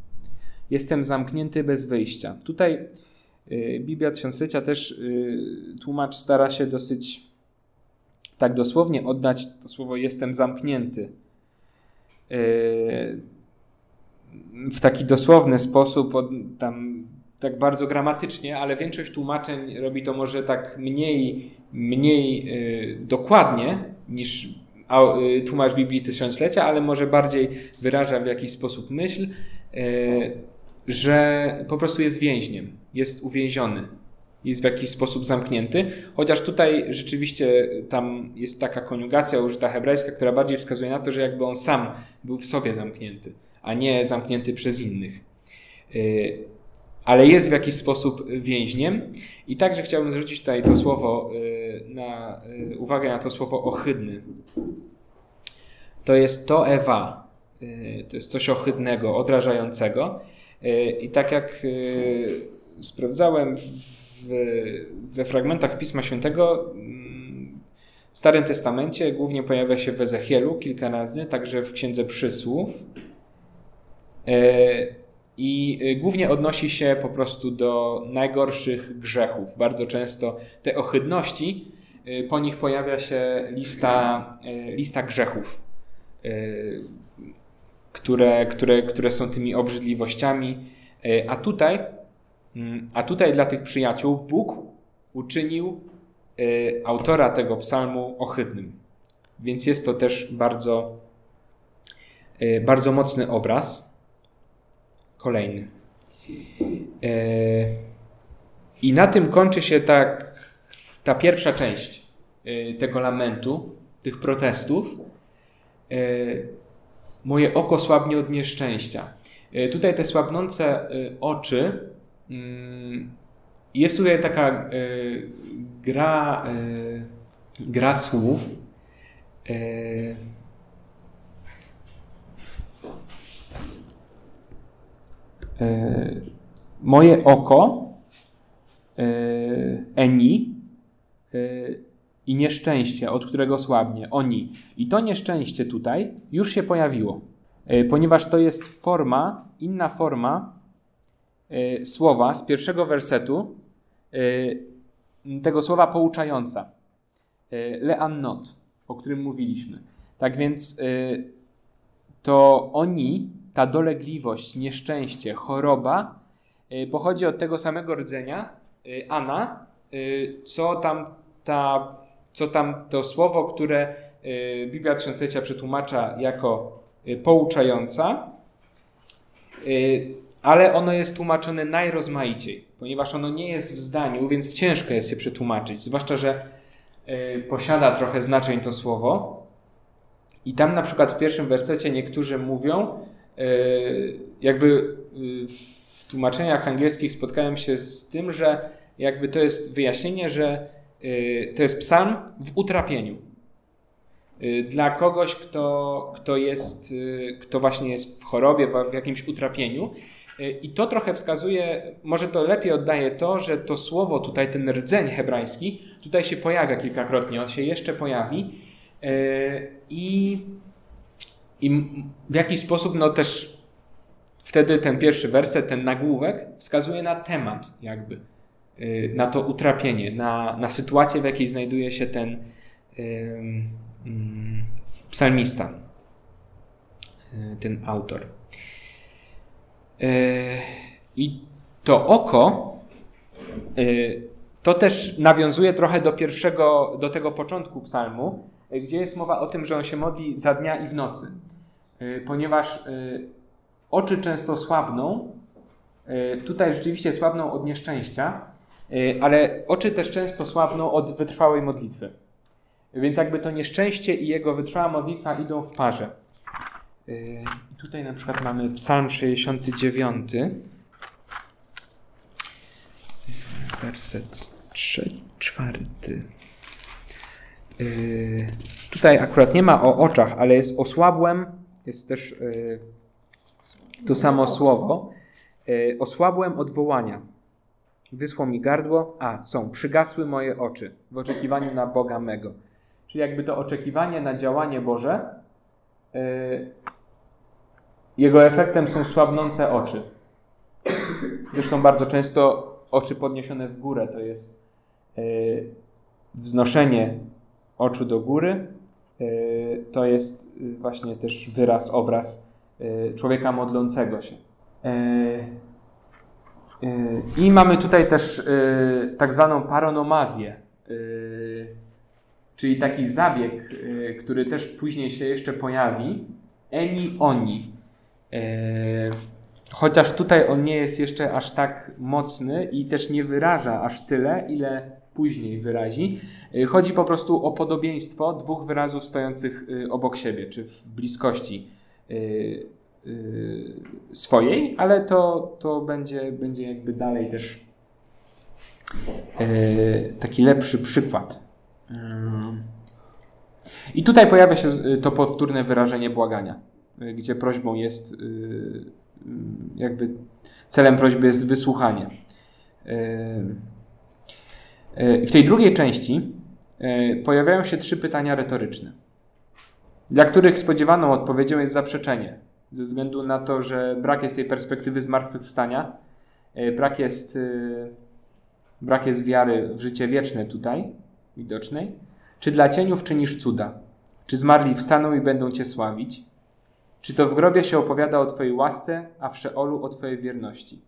Jestem zamknięty bez wyjścia. Tutaj y, Biblia Tysiąclecia też y, tłumacz stara się dosyć tak dosłownie oddać to słowo jestem zamknięty. w taki dosłowny sposób, tam tak bardzo gramatycznie, ale większość tłumaczeń robi to może tak mniej, mniej y, dokładnie niż y, tłumacz Biblii Tysiąclecia, ale może bardziej wyraża w jakiś sposób myśl, y, że po prostu jest więźniem, jest uwięziony, jest w jakiś sposób zamknięty, chociaż tutaj rzeczywiście tam jest taka koniugacja użyta hebrajska, która bardziej wskazuje na to, że jakby on sam był w sobie zamknięty, a nie zamknięty przez innych. Ale jest w jakiś sposób więźniem. I także chciałbym zwrócić tutaj to słowo y, na y, uwagę na to słowo ohydny. To jest to Ewa. Y, To jest coś ohydnego, odrażającego. I tak jak sprawdzałem w, we fragmentach Pisma Świętego, mm, w Starym Testamencie głównie pojawia się w Ezechielu kilka razy, także w Księdze Przysłów. I e, głównie odnosi się po prostu do najgorszych grzechów. Bardzo często te ohydności, e, po nich pojawia się lista, e, lista grzechów, które, które, które są tymi obrzydliwościami. A tutaj, mm, a tutaj dla tych przyjaciół Bóg uczynił autora tego psalmu ohydnym. Więc jest to też bardzo, bardzo mocny obraz. Kolejny. E, I na tym kończy się tak ta pierwsza część e, tego lamentu, tych protestów. E, Moje oko słabnie od nieszczęścia. Tutaj te słabnące oczy. mm, Jest tutaj taka gra, gra słów. E, E, moje oko, e, eni e, i nieszczęście, od którego słabnie, oni. I to nieszczęście tutaj już się pojawiło, e, ponieważ to jest forma, inna forma e, słowa z pierwszego wersetu, e, tego słowa pouczająca. E, Leannot, o którym mówiliśmy. Tak więc e, to oni, ta dolegliwość, nieszczęście, choroba y, pochodzi od tego samego rdzenia, y, Ana, y, co tam, ta, co tam to słowo, które y, Biblia Tysiąclecia przetłumacza jako y, pouczająca, y, ale ono jest tłumaczone najrozmaiciej, ponieważ ono nie jest w zdaniu, więc ciężko jest je przetłumaczyć, zwłaszcza, że y, posiada trochę znaczeń to słowo. I tam na przykład w pierwszym wersecie niektórzy mówią, jakby yy, w tłumaczeniach angielskich spotkałem się z tym, że jakby to jest wyjaśnienie, że yy, to jest psalm w utrapieniu. Yy, Dla kogoś, kto, kto jest, kto właśnie jest w chorobie, w jakimś utrapieniu. I to trochę wskazuje, może to lepiej oddaje to, że to słowo tutaj, ten rdzeń hebrajski, tutaj się pojawia kilkakrotnie, on się jeszcze pojawi. Yy, I, I w jakiś sposób, no też wtedy ten pierwszy werset, ten nagłówek wskazuje na temat, jakby, yy, na to utrapienie, na, na sytuację, w jakiej znajduje się ten yy, yy, psalmista, yy, ten autor. I to oko to też nawiązuje trochę do pierwszego, do tego początku psalmu, y, gdzie jest mowa o tym, że on się modli za dnia i w nocy. Y, Ponieważ y, oczy często słabną, tutaj rzeczywiście słabną od nieszczęścia, ale oczy też często słabną od wytrwałej modlitwy. Więc jakby to nieszczęście i jego wytrwała modlitwa idą w parze. Tutaj na przykład mamy Psalm 69 werset trze- czwarty. Yy, tutaj akurat nie ma o oczach, ale jest osłabłem, jest też yy, to samo słowo. Yy, osłabłem od wołania. Wysło mi gardło, a są, przygasły moje oczy w oczekiwaniu na Boga mego. Czyli jakby to oczekiwanie na działanie Boże, yy, jego efektem są słabnące oczy. Zresztą bardzo często oczy podniesione w górę to jest yy, wznoszenie oczu do góry y, to jest y, właśnie też wyraz, obraz y, człowieka modlącego się. Y, y, I mamy tutaj też tak zwaną paronomazję, czyli taki zabieg, który też później się jeszcze pojawi, eni oni. Y, Chociaż tutaj on nie jest jeszcze aż tak mocny i też nie wyraża aż tyle, ile później wyrazi. Y, Chodzi po prostu o podobieństwo dwóch wyrazów stojących y, obok siebie, czy w bliskości y, swojej, ale to, to będzie, będzie jakby dalej też taki lepszy przykład. I tutaj pojawia się to powtórne wyrażenie błagania, gdzie prośbą jest jakby celem prośby jest wysłuchanie. Y, W tej drugiej części y, pojawiają się trzy pytania retoryczne, dla których spodziewaną odpowiedzią jest zaprzeczenie, ze względu na to, że brak jest tej perspektywy zmartwychwstania, y, brak jest, brak jest wiary w życie wieczne tutaj, widocznej. Czy dla cieniów czynisz cuda? Czy zmarli wstaną i będą Cię sławić? Czy to w grobie się opowiada o Twojej łasce, a w Szeolu o Twojej wierności?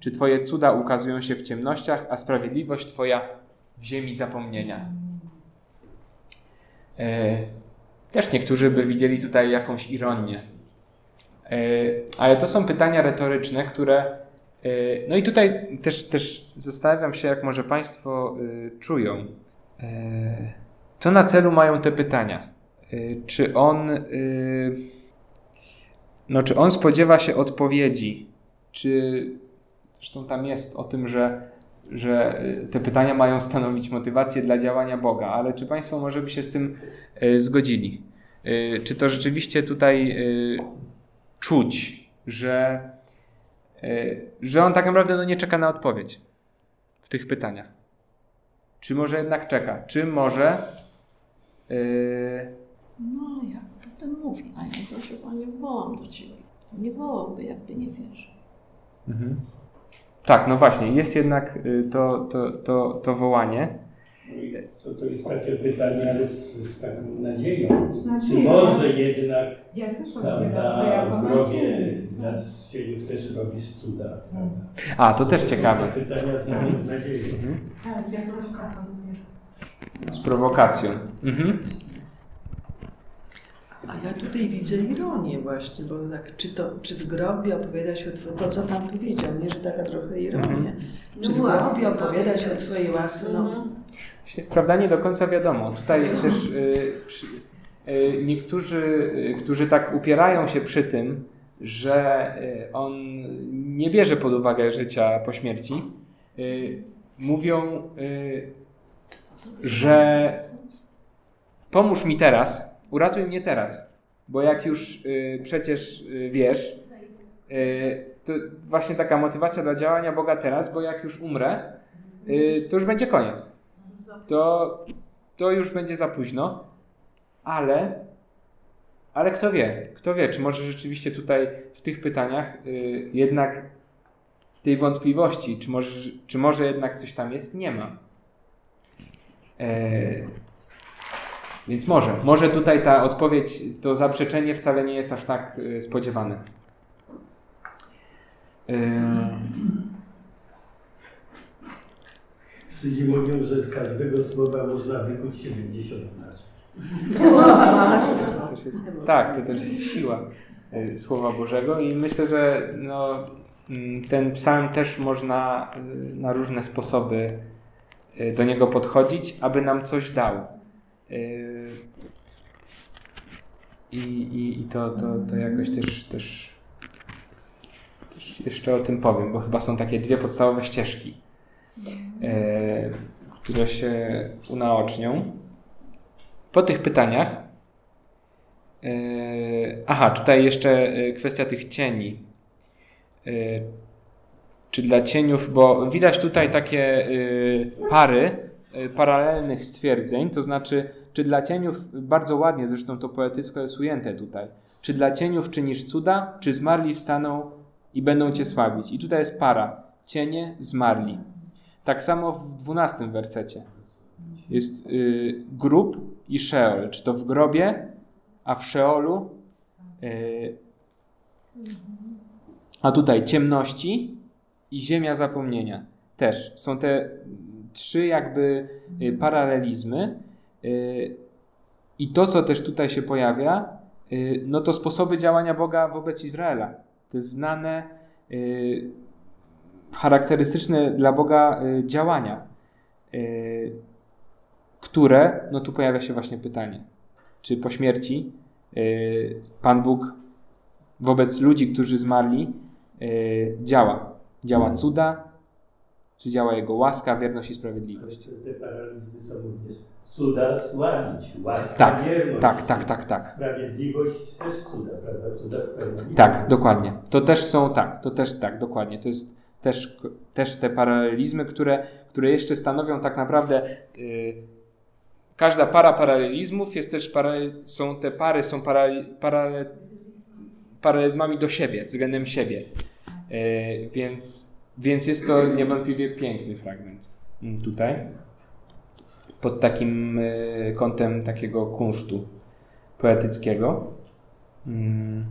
Czy Twoje cuda ukazują się w ciemnościach, a sprawiedliwość Twoja w ziemi zapomnienia? E, też niektórzy by widzieli tutaj jakąś ironię. E, ale to są pytania retoryczne, które. E, no i tutaj też, też zastanawiam się, jak może Państwo czują. Co na celu mają te pytania? Czy on. no, czy on spodziewa się odpowiedzi? Czy zresztą tam jest o tym, że, że y, te pytania mają stanowić motywację dla działania Boga, ale czy Państwo może by się z tym y, zgodzili? Y, Czy to rzeczywiście tutaj czuć, że, że on tak naprawdę no, nie czeka na odpowiedź w tych pytaniach? Czy może jednak czeka? Czy może. No, jak potem mówi, a ja zawsze Panie wołam do Ciebie. To nie wołałby, jakby nie wierzył. Mhm. Tak, no właśnie, jest jednak y, to, to, to, to wołanie. No i To, to jest takie pytanie, ale z, z taką nadzieją. Z Czy może jednak Ja też to prawda, jako w grobie nadzieję. nad cieniów też robi cuda. Prawda? A, to też są ciekawe. te pytania z, z nadzieją. Mhm. Tak, ja prowokację. Z prowokacją. Mhm. A ja tutaj widzę ironię właśnie, bo tak, czy, to, czy w grobie opowiada się o twoje, to co Pan powiedział, nie, że taka trochę ironia. Mhm. Czy w grobie opowiada się o Twojej łasce, no, Właśnie, Prawda, nie do końca wiadomo. Tutaj też y, przy, y, niektórzy, y, którzy tak upierają się przy tym, że y, on nie bierze pod uwagę życia po śmierci, y, mówią, y, że pomóż mi teraz, uratuj mnie teraz, bo jak już y, przecież y, wiesz, y, to właśnie taka motywacja dla działania Boga teraz, bo jak już umrę, y, to już będzie koniec to, to już będzie za późno, ale, ale kto wie, kto wie, czy może rzeczywiście tutaj w tych pytaniach y, jednak tej wątpliwości, czy może, czy może jednak coś tam jest, nie ma. E, więc może, może tutaj ta odpowiedź, to zaprzeczenie wcale nie jest aż tak y, spodziewane. Żydzi mówią, że z każdego słowa można wykuć 70 znaczeń. Tak, to też jest siła y, Słowa Bożego i myślę, że no, mm, ten psalm też można y, na różne sposoby do niego podchodzić, aby nam coś dał. Y, I, i, i to, to, to jakoś też, też, też jeszcze o tym powiem, bo chyba są takie dwie podstawowe ścieżki, y, które się unaocznią. Po tych pytaniach Yy, aha, tutaj jeszcze yy, kwestia tych cieni. Yy, czy dla cieniów, bo widać tutaj takie yy, pary yy, paralelnych stwierdzeń, to znaczy, czy dla cieniów, bardzo ładnie zresztą to poetycko jest ujęte tutaj, czy dla cieniów czynisz cuda, czy zmarli wstaną i będą cię sławić. I tutaj jest para, cienie, zmarli. Tak samo w dwunastym wersecie. Jest y, grób i Szeol. Czy to w grobie, a w Szeolu. Y, a tutaj ciemności i ziemia zapomnienia. Też są te trzy jakby y, paralelizmy. Y, I to, co też tutaj się pojawia, y, no to sposoby działania Boga wobec Izraela. To jest znane, charakterystyczne dla Boga działania, które, no tu pojawia się właśnie pytanie, czy po śmierci Pan Bóg wobec ludzi, którzy zmarli, działa. Działa cuda, czy działa Jego łaska, wierność i sprawiedliwość. Te paralizmy są również cuda sławić, łaska, Tak, wierność. tak, tak, tak, tak. Sprawiedliwość też cuda, prawda? Cuda sprawiedliwość. Tak, dokładnie. To też są, tak, to też tak, dokładnie. To jest też, też te paralelizmy, które, które jeszcze stanowią tak naprawdę. y, każda para paralelizmów jest też paralel, są te pary są parale, parale, paralelizmami do siebie, względem siebie. Y, więc, więc jest to niewątpliwie piękny fragment mm, tutaj. Pod takim y, kątem takiego kunsztu poetyckiego. Mm.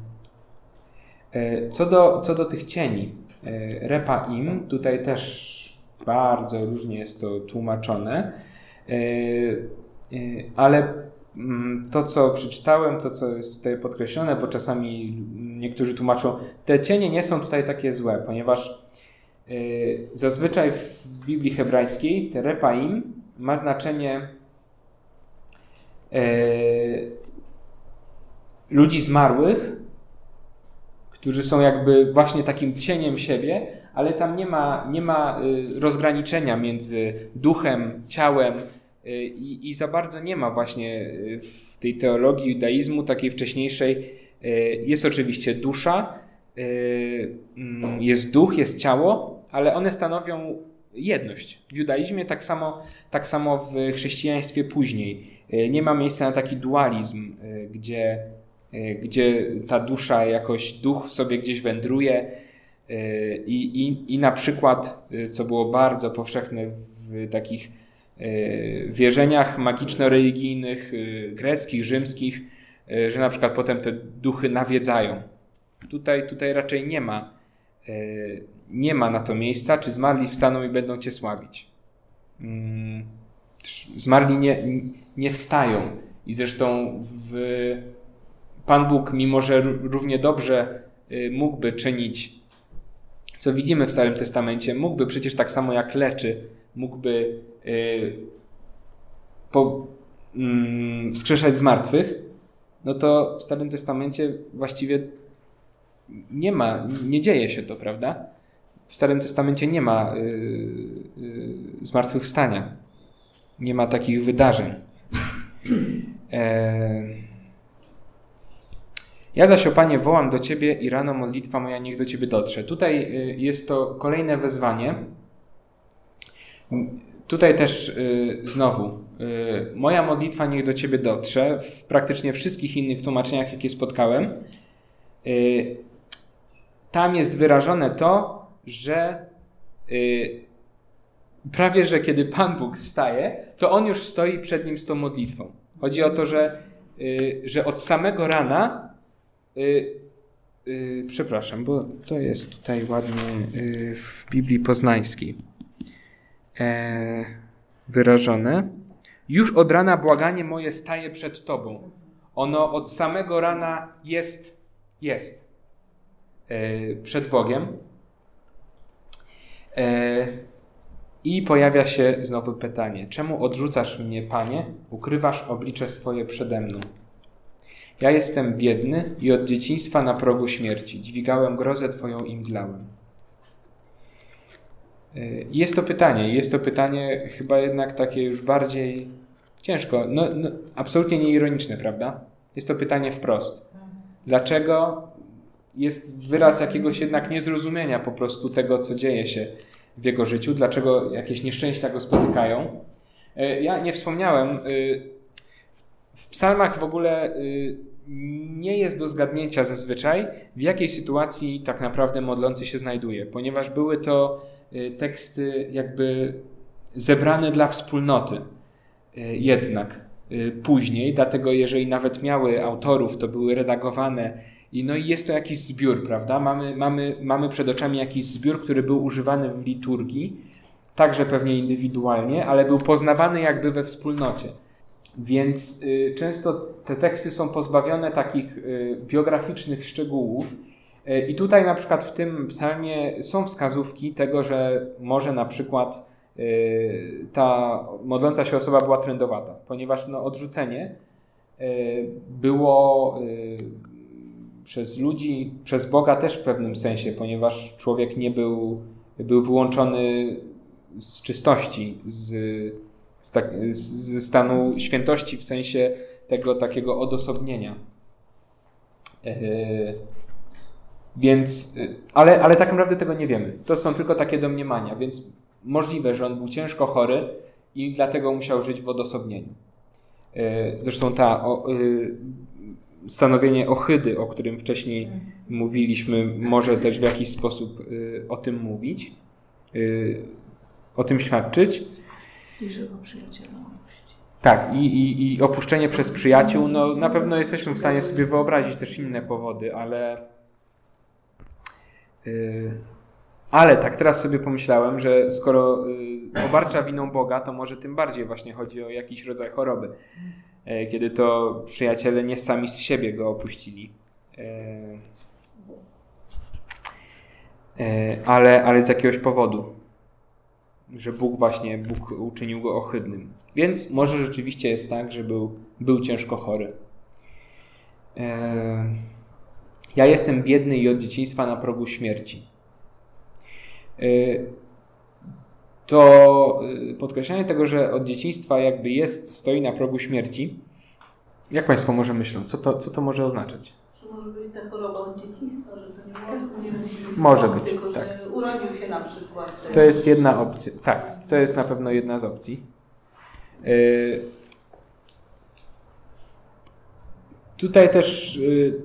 E, Co do, co do tych cieni, e, repa im, tutaj też bardzo różnie jest to tłumaczone, E, ale mm, to, co przeczytałem, to, co jest tutaj podkreślone, bo czasami niektórzy tłumaczą, te cienie nie są tutaj takie złe, ponieważ zazwyczaj w Biblii hebrajskiej te repa im ma znaczenie e, ludzi zmarłych, którzy są jakby właśnie takim cieniem siebie, ale tam nie ma, nie ma y, rozgraniczenia między duchem, ciałem y, i, i za bardzo nie ma właśnie y, w tej teologii judaizmu takiej wcześniejszej. Jest oczywiście dusza, mm, jest duch, jest ciało, ale one stanowią jedność. W judaizmie tak samo, tak samo w chrześcijaństwie później. Y, Nie ma miejsca na taki dualizm, y, gdzie y, gdzie ta dusza, jakoś duch sobie gdzieś wędruje. I, i, I na przykład, co było bardzo powszechne w takich wierzeniach magiczno-religijnych, greckich, rzymskich, że na przykład potem te duchy nawiedzają. Tutaj, tutaj raczej nie ma, nie ma na to miejsca, czy zmarli wstaną i będą cię sławić. Mm, Zmarli nie, nie wstają. I zresztą w, Pan Bóg, mimo że ró- równie dobrze y, mógłby czynić, co widzimy w Starym Testamencie, mógłby przecież tak samo jak leczy, mógłby y, po, mm, wskrzeszać z martwych, no to w Starym Testamencie właściwie nie ma, nie dzieje się to, prawda? W Starym Testamencie nie ma y, y, zmartwychwstania. Nie ma takich wydarzeń. E, ja zaś, o Panie, wołam do Ciebie i rano modlitwa moja niech do Ciebie dotrze. Tutaj y, jest to kolejne wezwanie. Tutaj też y, znowu, moja modlitwa niech do Ciebie dotrze. W praktycznie wszystkich innych tłumaczeniach, jakie spotkałem, tam jest wyrażone to, że y, prawie, że kiedy Pan Bóg wstaje, to On już stoi przed Nim z tą modlitwą. Chodzi o to, że, y, że od samego rana Y, przepraszam, bo to jest tutaj ładnie w Biblii Poznańskiej e, wyrażone. Już od rana błaganie moje staje przed Tobą. Ono od samego rana jest, jest e, przed Bogiem. E, I pojawia się znowu pytanie: czemu odrzucasz mnie, Panie? Ukrywasz oblicze swoje przede mną. Ja jestem biedny i od dzieciństwa na progu śmierci. Dźwigałem grozę Twoją i mdlałem. Y, Jest to pytanie, jest to pytanie chyba jednak takie już bardziej ciężko, no, no absolutnie nieironiczne, prawda? Jest to pytanie wprost. Dlaczego jest wyraz jakiegoś jednak niezrozumienia po prostu tego, co dzieje się w jego życiu, dlaczego jakieś nieszczęścia go spotykają? Y, Ja nie wspomniałem, y, w psalmach w ogóle y, nie jest do zgadnięcia zazwyczaj, w jakiej sytuacji tak naprawdę modlący się znajduje, ponieważ były to teksty jakby zebrane dla wspólnoty. jednak później, dlatego jeżeli nawet miały autorów, to były redagowane i no i jest to jakiś zbiór, prawda? Mamy, mamy, mamy przed oczami jakiś zbiór, który był używany w liturgii, także pewnie indywidualnie, ale był poznawany jakby we wspólnocie. Więc y, często te teksty są pozbawione takich y, biograficznych szczegółów. Y, I tutaj na przykład w tym psalmie są wskazówki tego, że może na przykład y, ta modląca się osoba była trędowata, ponieważ no, odrzucenie y, było przez ludzi, przez Boga też w pewnym sensie, ponieważ człowiek nie był, był wyłączony z czystości, z, z, tak, z, stanu świętości w sensie tego takiego odosobnienia. E, więc, y, ale, ale tak naprawdę tego nie wiemy. To są tylko takie domniemania, więc możliwe, że on był ciężko chory i dlatego musiał żyć w odosobnieniu. E, Zresztą ta stanowienie ohydy, o którym wcześniej mówiliśmy, może też w jakiś sposób y, o tym mówić, y, o tym świadczyć. I opuści. Tak, i, i, i opuszczenie przez przyjaciół, no na pewno jesteśmy w stanie sobie wyobrazić też inne powody, ale. Yy, ale tak teraz sobie pomyślałem, że skoro obarcza winą Boga, to może tym bardziej właśnie chodzi o jakiś rodzaj choroby. Yy, kiedy to przyjaciele nie sami z siebie go opuścili. Yy, yy, ale, ale z jakiegoś powodu że Bóg właśnie, Bóg uczynił go ohydnym. Więc może rzeczywiście jest tak, że był, był ciężko chory. Ja jestem biedny i od dzieciństwa na progu śmierci. To y, podkreślanie tego, że od dzieciństwa jakby jest, stoi na progu śmierci, jak Państwo może myślą, co to, co to może oznaczać? Że może być ta choroba od dzieciństwa, że to nie może, nie musi być Może być, tylko tak. że urodził się na przykład. To jest jedna opcja. Tak, to jest na pewno jedna z opcji. Yy, Tutaj też, yy,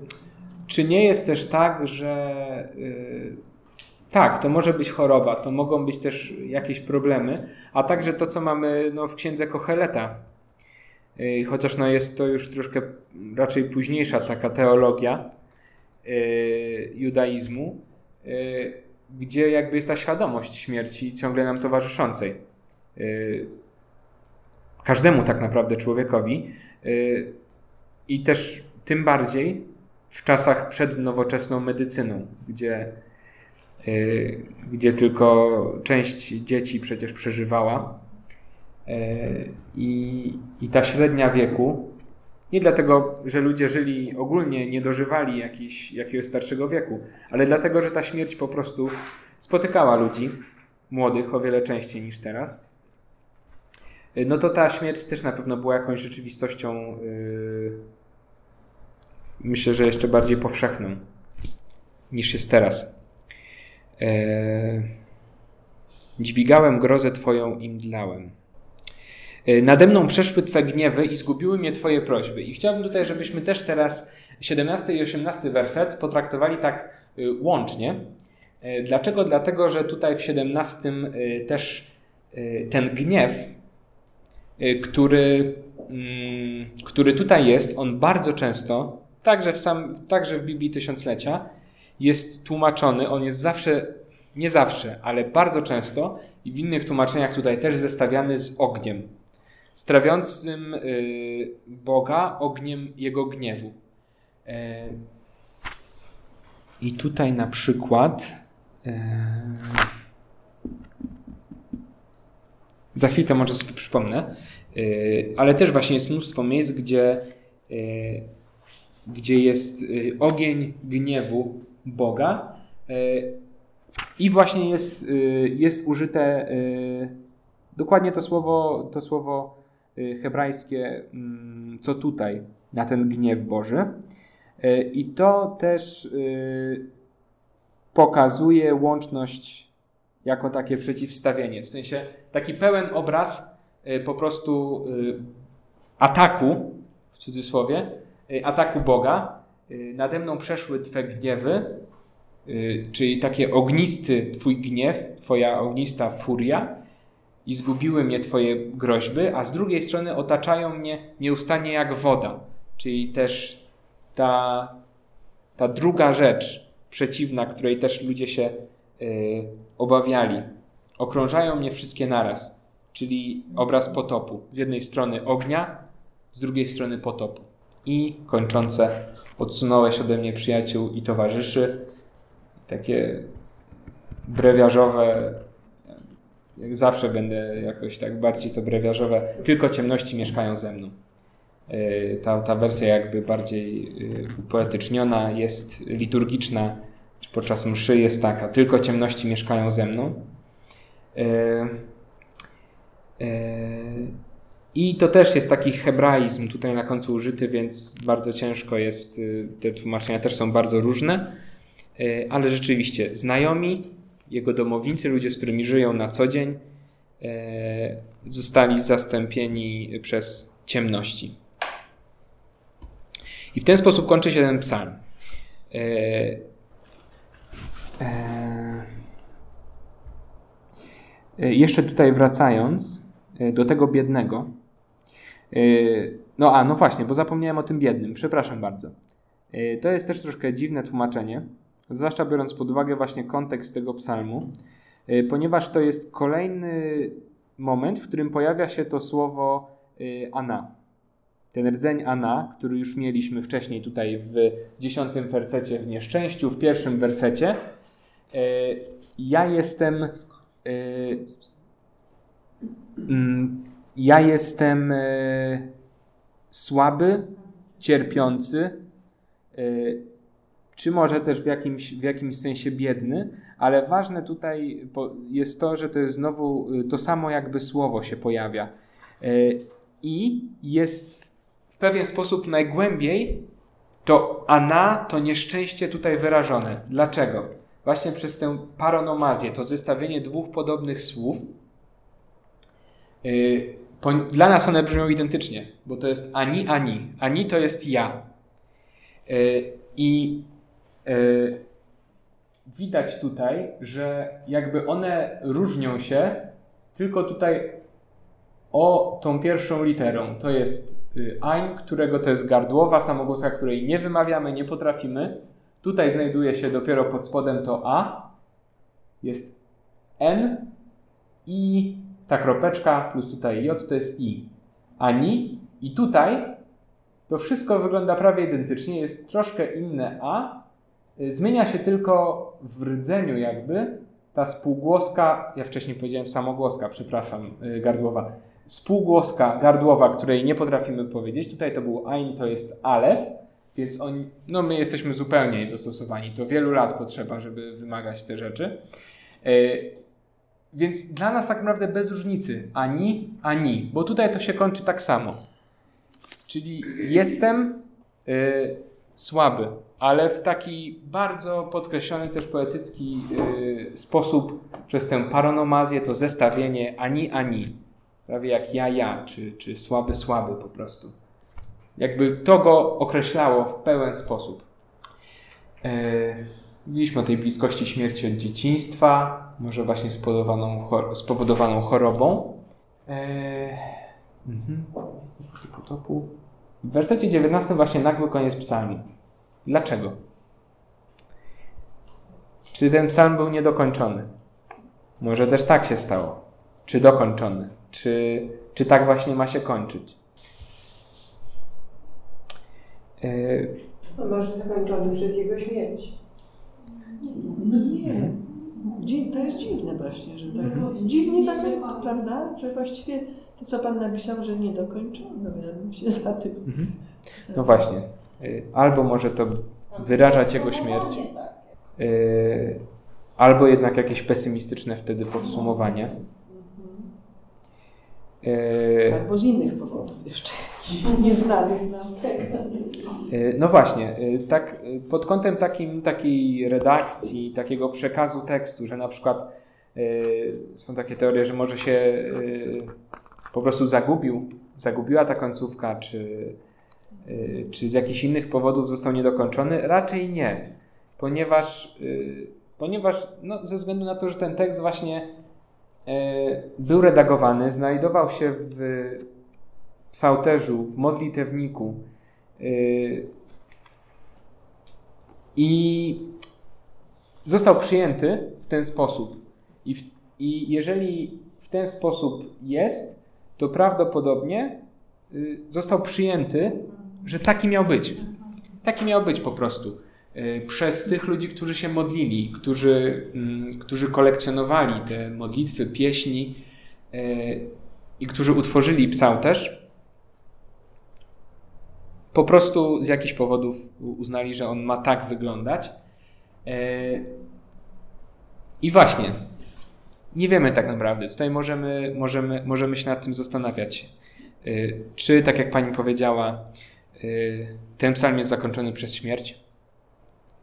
czy nie jest też tak, że yy, tak, to może być choroba, to mogą być też jakieś problemy, a także to, co mamy no, w księdze Kocheleta, Yy, chociaż no, jest to już troszkę raczej późniejsza taka teologia yy, judaizmu, yy, gdzie jakby jest ta świadomość śmierci ciągle nam towarzyszącej. Każdemu tak naprawdę człowiekowi. I też tym bardziej w czasach przed nowoczesną medycyną, gdzie, gdzie tylko część dzieci przecież przeżywała. Yy, I, I ta średnia wieku, nie dlatego, że ludzie żyli ogólnie, nie dożywali jakiś, jakiegoś starszego wieku, ale dlatego, że ta śmierć po prostu spotykała ludzi młodych o wiele częściej niż teraz. Yy, No to ta śmierć też na pewno była jakąś rzeczywistością, yy, myślę, że jeszcze bardziej powszechną niż jest teraz. Yy, Dźwigałem grozę Twoją i mdlałem. Yy, Nade mną przeszły Twe gniewy i zgubiły mnie Twoje prośby. I chciałbym tutaj, żebyśmy też teraz 17 i 18 werset potraktowali tak yy, łącznie. Dlaczego? Dlatego, że tutaj w 17 yy, też ten gniew, który, mm, który tutaj jest, on bardzo często, także w, sam, także w Biblii Tysiąclecia, jest tłumaczony, on jest zawsze, nie zawsze, ale bardzo często i w innych tłumaczeniach tutaj też zestawiany z ogniem strawiącym y, Boga ogniem jego gniewu. E, I tutaj na przykład. e, Za chwilkę może sobie przypomnę, y, ale też właśnie jest mnóstwo miejsc, gdzie, gdzie jest y, ogień gniewu Boga y, i właśnie jest, y, jest użyte y, dokładnie to słowo, to słowo hebrajskie, mm, co tutaj, na ten gniew Boży. I to też pokazuje łączność jako takie przeciwstawienie. W sensie taki pełen obraz po prostu ataku, w cudzysłowie, ataku Boga. Y, Nade mną przeszły Twe gniewy, y, czyli takie ognisty Twój gniew, Twoja ognista furia. i zgubiły mnie Twoje groźby, a z drugiej strony otaczają mnie nieustannie jak woda. Czyli też ta, ta druga rzecz przeciwna, której też ludzie się y, obawiali. Okrążają mnie wszystkie naraz, czyli obraz potopu. Z jednej strony ognia, z drugiej strony potopu. I kończące, odsunąłeś ode mnie przyjaciół i towarzyszy. Takie brewiarzowe, jak zawsze będę jakoś tak bardziej to brewiarzowe, tylko ciemności mieszkają ze mną. Yy, Ta, ta wersja jakby bardziej yy, upoetyczniona jest liturgiczna, podczas mszy jest taka, tylko ciemności mieszkają ze mną. Yy, I to też jest taki hebraizm tutaj na końcu użyty, więc bardzo ciężko jest, yy, te tłumaczenia też są bardzo różne, Yy, ale rzeczywiście znajomi, jego domownicy, ludzie, z którymi żyją na co dzień, yy, zostali zastąpieni przez ciemności. I w ten sposób kończy się ten psalm. Yy, Jeszcze tutaj wracając do tego biednego. Yy, No a, no właśnie, bo zapomniałem o tym biednym. Przepraszam bardzo. Yy, To jest też troszkę dziwne tłumaczenie, zwłaszcza biorąc pod uwagę właśnie kontekst tego psalmu, yy, ponieważ to jest kolejny moment, w którym pojawia się to słowo Ana. Ten rdzeń Ana, który już mieliśmy wcześniej tutaj w dziesiątym wersecie w nieszczęściu, w pierwszym wersecie. Ja jestem mm, ja jestem yy, słaby, cierpiący, yy, czy może też w jakimś, w jakimś sensie biedny, ale ważne tutaj jest to, że to jest znowu yy, to samo jakby słowo się pojawia. I jest w pewien sposób najgłębiej to ana, to nieszczęście tutaj wyrażone. Dlaczego? Właśnie przez tę paronomazję, to zestawienie dwóch podobnych słów. Dla nas one brzmią identycznie, bo to jest ani, ani. Ani to jest ja. Yy, I yy, widać tutaj, że jakby one różnią się tylko tutaj o tą pierwszą literą. To jest y, ein, którego to jest gardłowa samogłoska, której nie wymawiamy, nie potrafimy. Tutaj znajduje się dopiero pod spodem to A. Jest N i ta kropeczka plus tutaj J to jest I. Ani. I tutaj to wszystko wygląda prawie identycznie. Jest troszkę inne A. Y, Zmienia się tylko w rdzeniu jakby ta spółgłoska, ja wcześniej powiedziałem samogłoska, przepraszam, y, gardłowa. Spółgłoska gardłowa, której nie potrafimy powiedzieć. Tutaj to był ein, to jest alef. Więc oni, no my jesteśmy zupełnie dostosowani. To wielu lat potrzeba, żeby wymagać te rzeczy. Więc dla nas tak naprawdę bez różnicy. Ani, ani. Bo tutaj to się kończy tak samo. Czyli jestem e, słaby, ale w taki bardzo podkreślony też poetycki e, sposób przez tę paronomazję, to zestawienie ani, ani. Prawie jak ja, ja, czy, czy słaby, słaby po prostu. Jakby to go określało w pełen sposób. E, Mówiliśmy o tej bliskości śmierci od dzieciństwa, może właśnie spowodowaną, chor- spowodowaną chorobą. E, mhm. Potopu. W wersecie 19 właśnie nagły koniec psalmu. Dlaczego? Czy ten psalm był niedokończony? Może też tak się stało. Czy dokończony? Czy, czy tak właśnie ma się kończyć? E, To może zakończony przez jego śmierć. Nie. To jest dziwne właśnie, że tak dziwnie zakończono, prawda? Że właściwie to, co Pan napisał, że nie dokończono, ja bym się za tym... Mhm. za No właśnie. Y, Albo może to wyrażać jego śmierć, Tak. y, albo jednak jakieś pesymistyczne wtedy podsumowanie. Y, Albo z innych powodów jeszcze, nieznanych nam. y, No właśnie, y, tak pod kątem takim, takiej redakcji, takiego przekazu tekstu, że na przykład są takie teorie, że może się po prostu zagubił, zagubiła ta końcówka, czy, czy z jakichś innych powodów został niedokończony? Raczej nie, ponieważ, ponieważ no, ze względu na to, że ten tekst właśnie e, był redagowany, znajdował się w psałterzu, w modlitewniku e, i został przyjęty w ten sposób. I, w, I jeżeli w ten sposób jest, to prawdopodobnie y, został przyjęty, że taki miał być. Taki miał być po prostu. Y, Przez tych ludzi, którzy się modlili, którzy, mm, którzy kolekcjonowali te modlitwy, pieśni y, i którzy utworzyli psałterz, po prostu z jakichś powodów uznali, że on ma tak wyglądać. Y, I właśnie, nie wiemy tak naprawdę. Tutaj możemy, możemy, możemy się nad tym zastanawiać. Czy, tak jak pani powiedziała, ten psalm jest zakończony przez śmierć?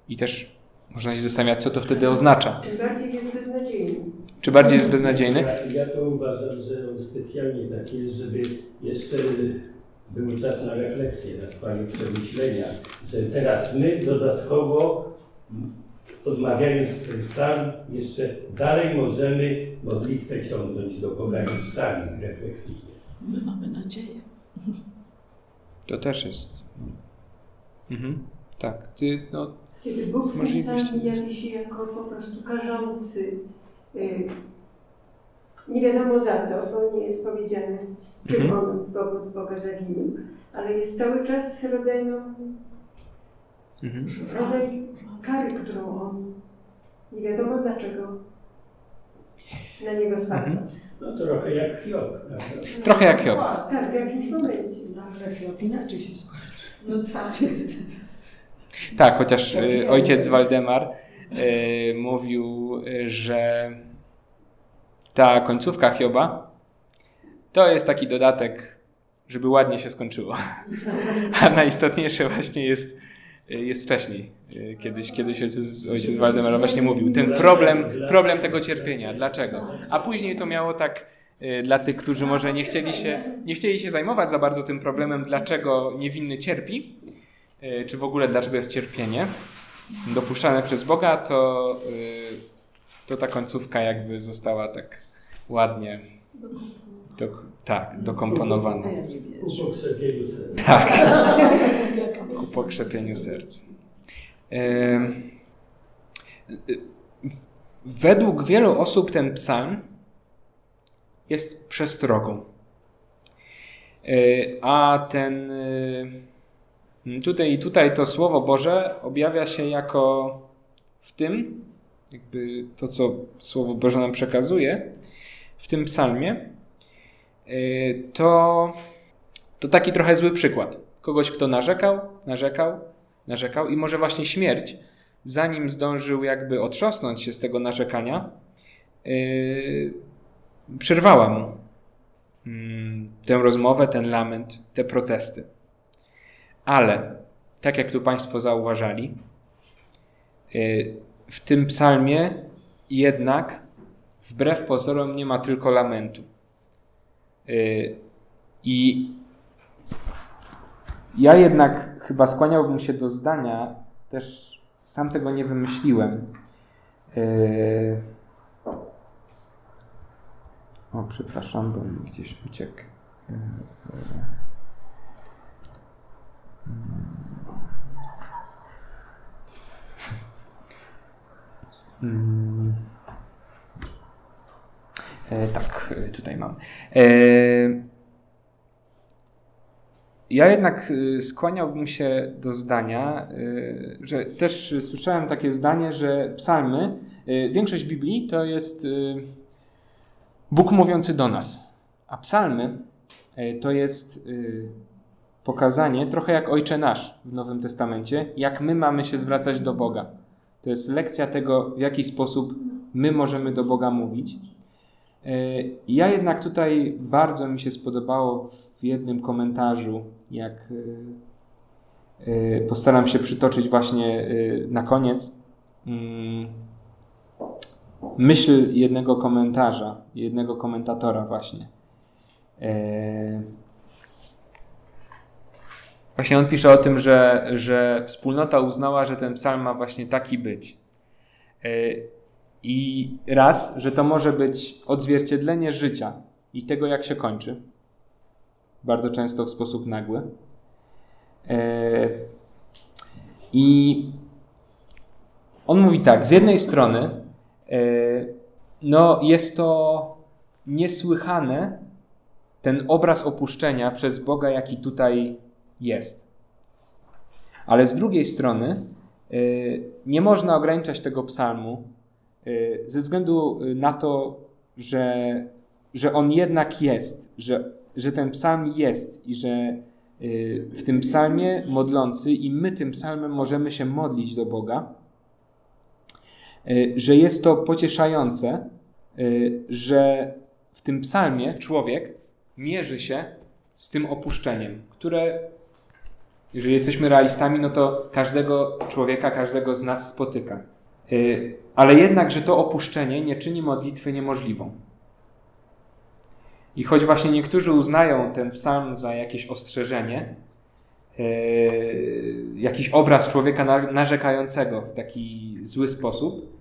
I też można się zastanawiać, co to wtedy oznacza. Tym bardziej jest beznadziejny. Czy bardziej jest beznadziejny? Ja, ja to uważam, że on specjalnie tak jest, żeby jeszcze był czas na refleksję, na swoje przemyślenia, że teraz my dodatkowo odmawiając ten psalm, jeszcze dalej możemy modlitwę ciągnąć do Boga już sami refleksyjnie. My mamy nadzieję. To też jest. Mhm. Tak. Ty, no, Kiedy Bóg jest. jawi się jako po prostu karzący, y, nie wiadomo za co, bo nie jest powiedziane, czym Mhm. on wobec Boga zawinił, ale jest cały czas rodzajem, mhm. rodzaj kary, którą on nie wiadomo dlaczego na niego spadła. Mhm. No trochę jak Hiob, prawda? Trochę jak Hiob. Tak, w jakimś momencie. Ale Hiob inaczej się skończy. No tak. Tak, chociaż y, ojciec Waldemar y, mówił, y, że ta końcówka Hioba to jest taki dodatek, żeby ładnie się skończyło. A najistotniejsze właśnie jest, y, jest wcześniej. Kiedyś, kiedyś ojciec, Waldemar właśnie mówił. Ten problem, problem tego cierpienia. Dlaczego? A później to miało tak dla tych, którzy może nie chcieli się, nie chcieli się zajmować za bardzo tym problemem, dlaczego niewinny cierpi, czy w ogóle dlaczego jest cierpienie dopuszczane przez Boga, to, y, to ta końcówka jakby została tak ładnie do, tak, dokomponowana. Ku pokrzepieniu serca. Tak. ku pokrzepieniu serc. Y, Według wielu osób ten psalm jest przestrogą. A ten y, tutaj, tutaj to Słowo Boże objawia się jako w tym, jakby to, co Słowo Boże nam przekazuje, w tym psalmie, y, to, to taki trochę zły przykład. Kogoś, kto narzekał, narzekał, narzekał i może właśnie śmierć, zanim zdążył jakby otrząsnąć się z tego narzekania, yy, przerwała mu mm, tę rozmowę, ten lament, te protesty. Ale, tak jak tu Państwo zauważali, yy, w tym psalmie jednak wbrew pozorom nie ma tylko lamentu. Yy, I ja jednak chyba skłaniałbym się do zdania, też sam tego nie wymyśliłem. Yy... O, przepraszam, bo mi gdzieś uciekł. Mm. E, tak, e, tutaj mam. E, ja jednak skłaniałbym się do zdania, że też słyszałem takie zdanie, że psalmy, większość Biblii to jest Bóg mówiący do nas, a psalmy to jest pokazanie, trochę jak Ojcze Nasz w Nowym Testamencie, jak my mamy się zwracać do Boga. To jest lekcja tego, w jaki sposób my możemy do Boga mówić. Y, Ja jednak tutaj bardzo mi się spodobało w jednym komentarzu, jak y, y, postaram się przytoczyć właśnie na koniec mm, myśl jednego komentarza, jednego komentatora właśnie. Właśnie on pisze o tym, że, że wspólnota uznała, że ten psalm ma właśnie taki być. E, I raz, że to może być odzwierciedlenie życia i tego, jak się kończy. Bardzo często w sposób nagły. E, I on mówi tak, z jednej strony, e, no jest to niesłychane, ten obraz opuszczenia przez Boga, jaki tutaj jest. Ale z drugiej strony, y, nie można ograniczać tego psalmu y, ze względu na to, że, że on jednak jest, że, że ten psalm jest i że y, w tym psalmie modlący i my tym psalmem możemy się modlić do Boga, że jest to pocieszające, że w tym psalmie człowiek mierzy się z tym opuszczeniem, które, jeżeli jesteśmy realistami, no to każdego człowieka, każdego z nas spotyka. Y, ale jednak, że to opuszczenie nie czyni modlitwy niemożliwą. I choć właśnie niektórzy uznają ten psalm za jakieś ostrzeżenie, y, jakiś obraz człowieka narzekającego w taki zły sposób,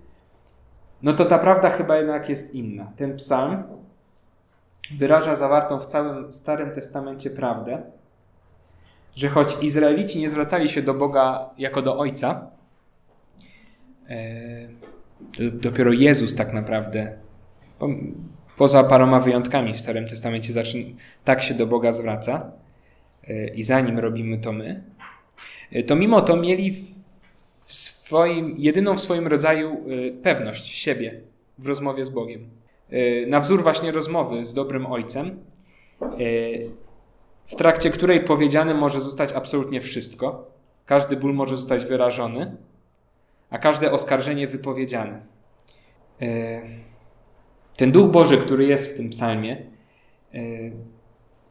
no to ta prawda chyba jednak jest inna. Ten psalm wyraża zawartą w całym Starym Testamencie prawdę, że choć Izraelici nie zwracali się do Boga jako do Ojca, e, dopiero Jezus tak naprawdę, poza paroma wyjątkami w Starym Testamencie, tak się do Boga zwraca e, i zanim robimy to my, e, to mimo to mieli w swoim, jedyną w swoim rodzaju pewność siebie w rozmowie z Bogiem. Na wzór właśnie rozmowy z dobrym ojcem, w trakcie której powiedziane może zostać absolutnie wszystko. Każdy ból może zostać wyrażony, a każde oskarżenie wypowiedziane. E, ten Duch Boży, który jest w tym psalmie,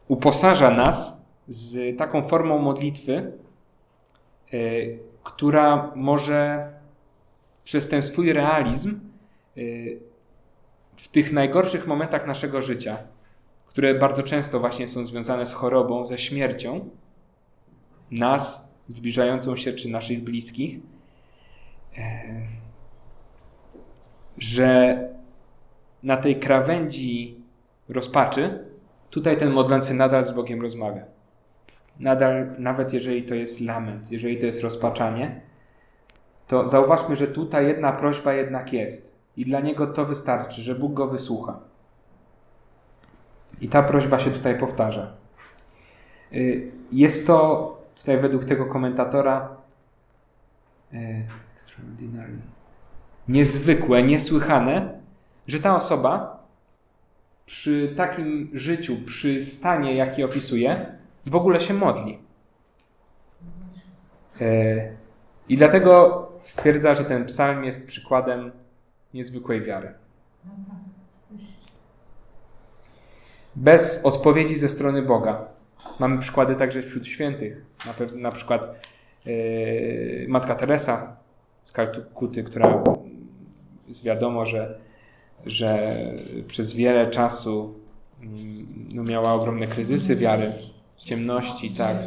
uposaża nas z taką formą modlitwy, która może przez ten swój realizm w tych najgorszych momentach naszego życia, które bardzo często właśnie są związane z chorobą, ze śmiercią, nas zbliżającą się, czy naszych bliskich, e, że na tej krawędzi rozpaczy, tutaj ten modlący nadal z Bogiem rozmawia. Nadal, nawet jeżeli to jest lament, jeżeli to jest rozpaczanie, to zauważmy, że tutaj jedna prośba jednak jest i dla niego to wystarczy, że Bóg go wysłucha. I ta prośba się tutaj powtarza. Y, jest to tutaj według tego komentatora y, niezwykłe, niesłychane, że ta osoba przy takim życiu, przy stanie, jaki opisuje, w ogóle się modli. Y, I dlatego stwierdza, że ten psalm jest przykładem niezwykłej wiary. Bez odpowiedzi ze strony Boga. Mamy przykłady także wśród świętych. Na, na przykład yy, Matka Teresa z Kalkuty, która wiadomo, że, że przez wiele czasu mm, no, miała ogromne kryzysy wiary, ciemności, tak.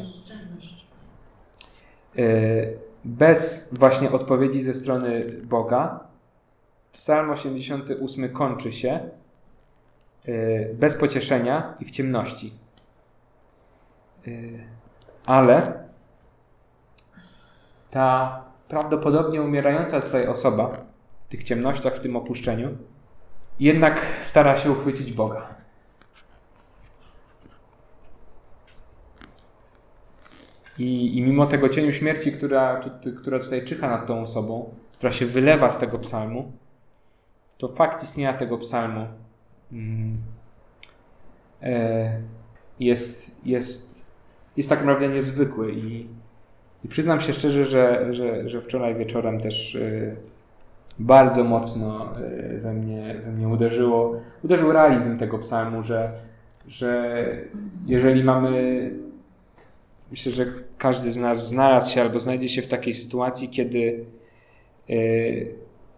Yy, bez właśnie odpowiedzi ze strony Boga Psalm 88 kończy się bez pocieszenia i w ciemności. Y, ale ta prawdopodobnie umierająca tutaj osoba w tych ciemnościach, w tym opuszczeniu, jednak stara się uchwycić Boga. I, I mimo tego cieniu śmierci, która, która tutaj czyha nad tą osobą, która się wylewa z tego psalmu, to fakt istnienia tego psalmu jest, jest, jest tak naprawdę niezwykły i, i przyznam się szczerze, że, że, że wczoraj wieczorem też e, bardzo mocno e, we mnie, we mnie uderzyło, uderzył realizm tego psalmu, że, że jeżeli mamy, myślę, że każdy z nas znalazł się albo znajdzie się w takiej sytuacji, kiedy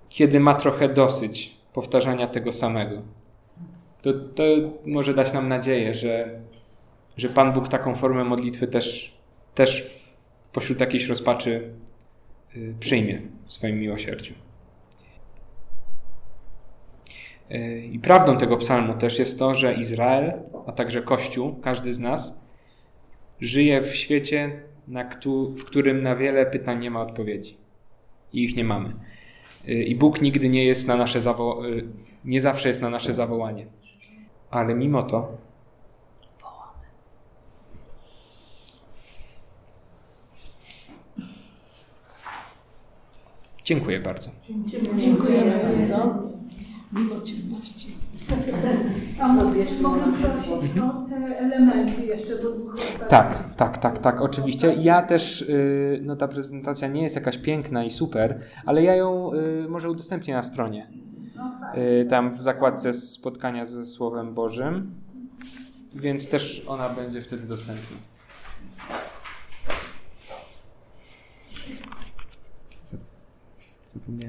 kiedy ma trochę dosyć powtarzania tego samego. To, to może dać nam nadzieję, że, że Pan Bóg taką formę modlitwy też, też pośród jakiejś rozpaczy y, przyjmie w swoim miłosierdziu. Y, I prawdą tego psalmu też jest to, że Izrael, a także Kościół, każdy z nas, żyje w świecie, w którym na wiele pytań nie ma odpowiedzi. I ich nie mamy. Y, I Bóg nigdy nie jest na nasze zawo- nie zawsze jest na nasze zawołanie. Ale mimo to Dziękuję bardzo. Dziękujemy bardzo. Mimo ciemności. A mogę, prosić o te elementy jeszcze do dwóch? Tak, tak, tak, tak, oczywiście. Ja też, y, no ta prezentacja nie jest jakaś piękna i super, ale ja ją y, może udostępnię na stronie. Y, Tam w zakładce spotkania ze Słowem Bożym, więc też ona będzie wtedy dostępna. Zapomniałem.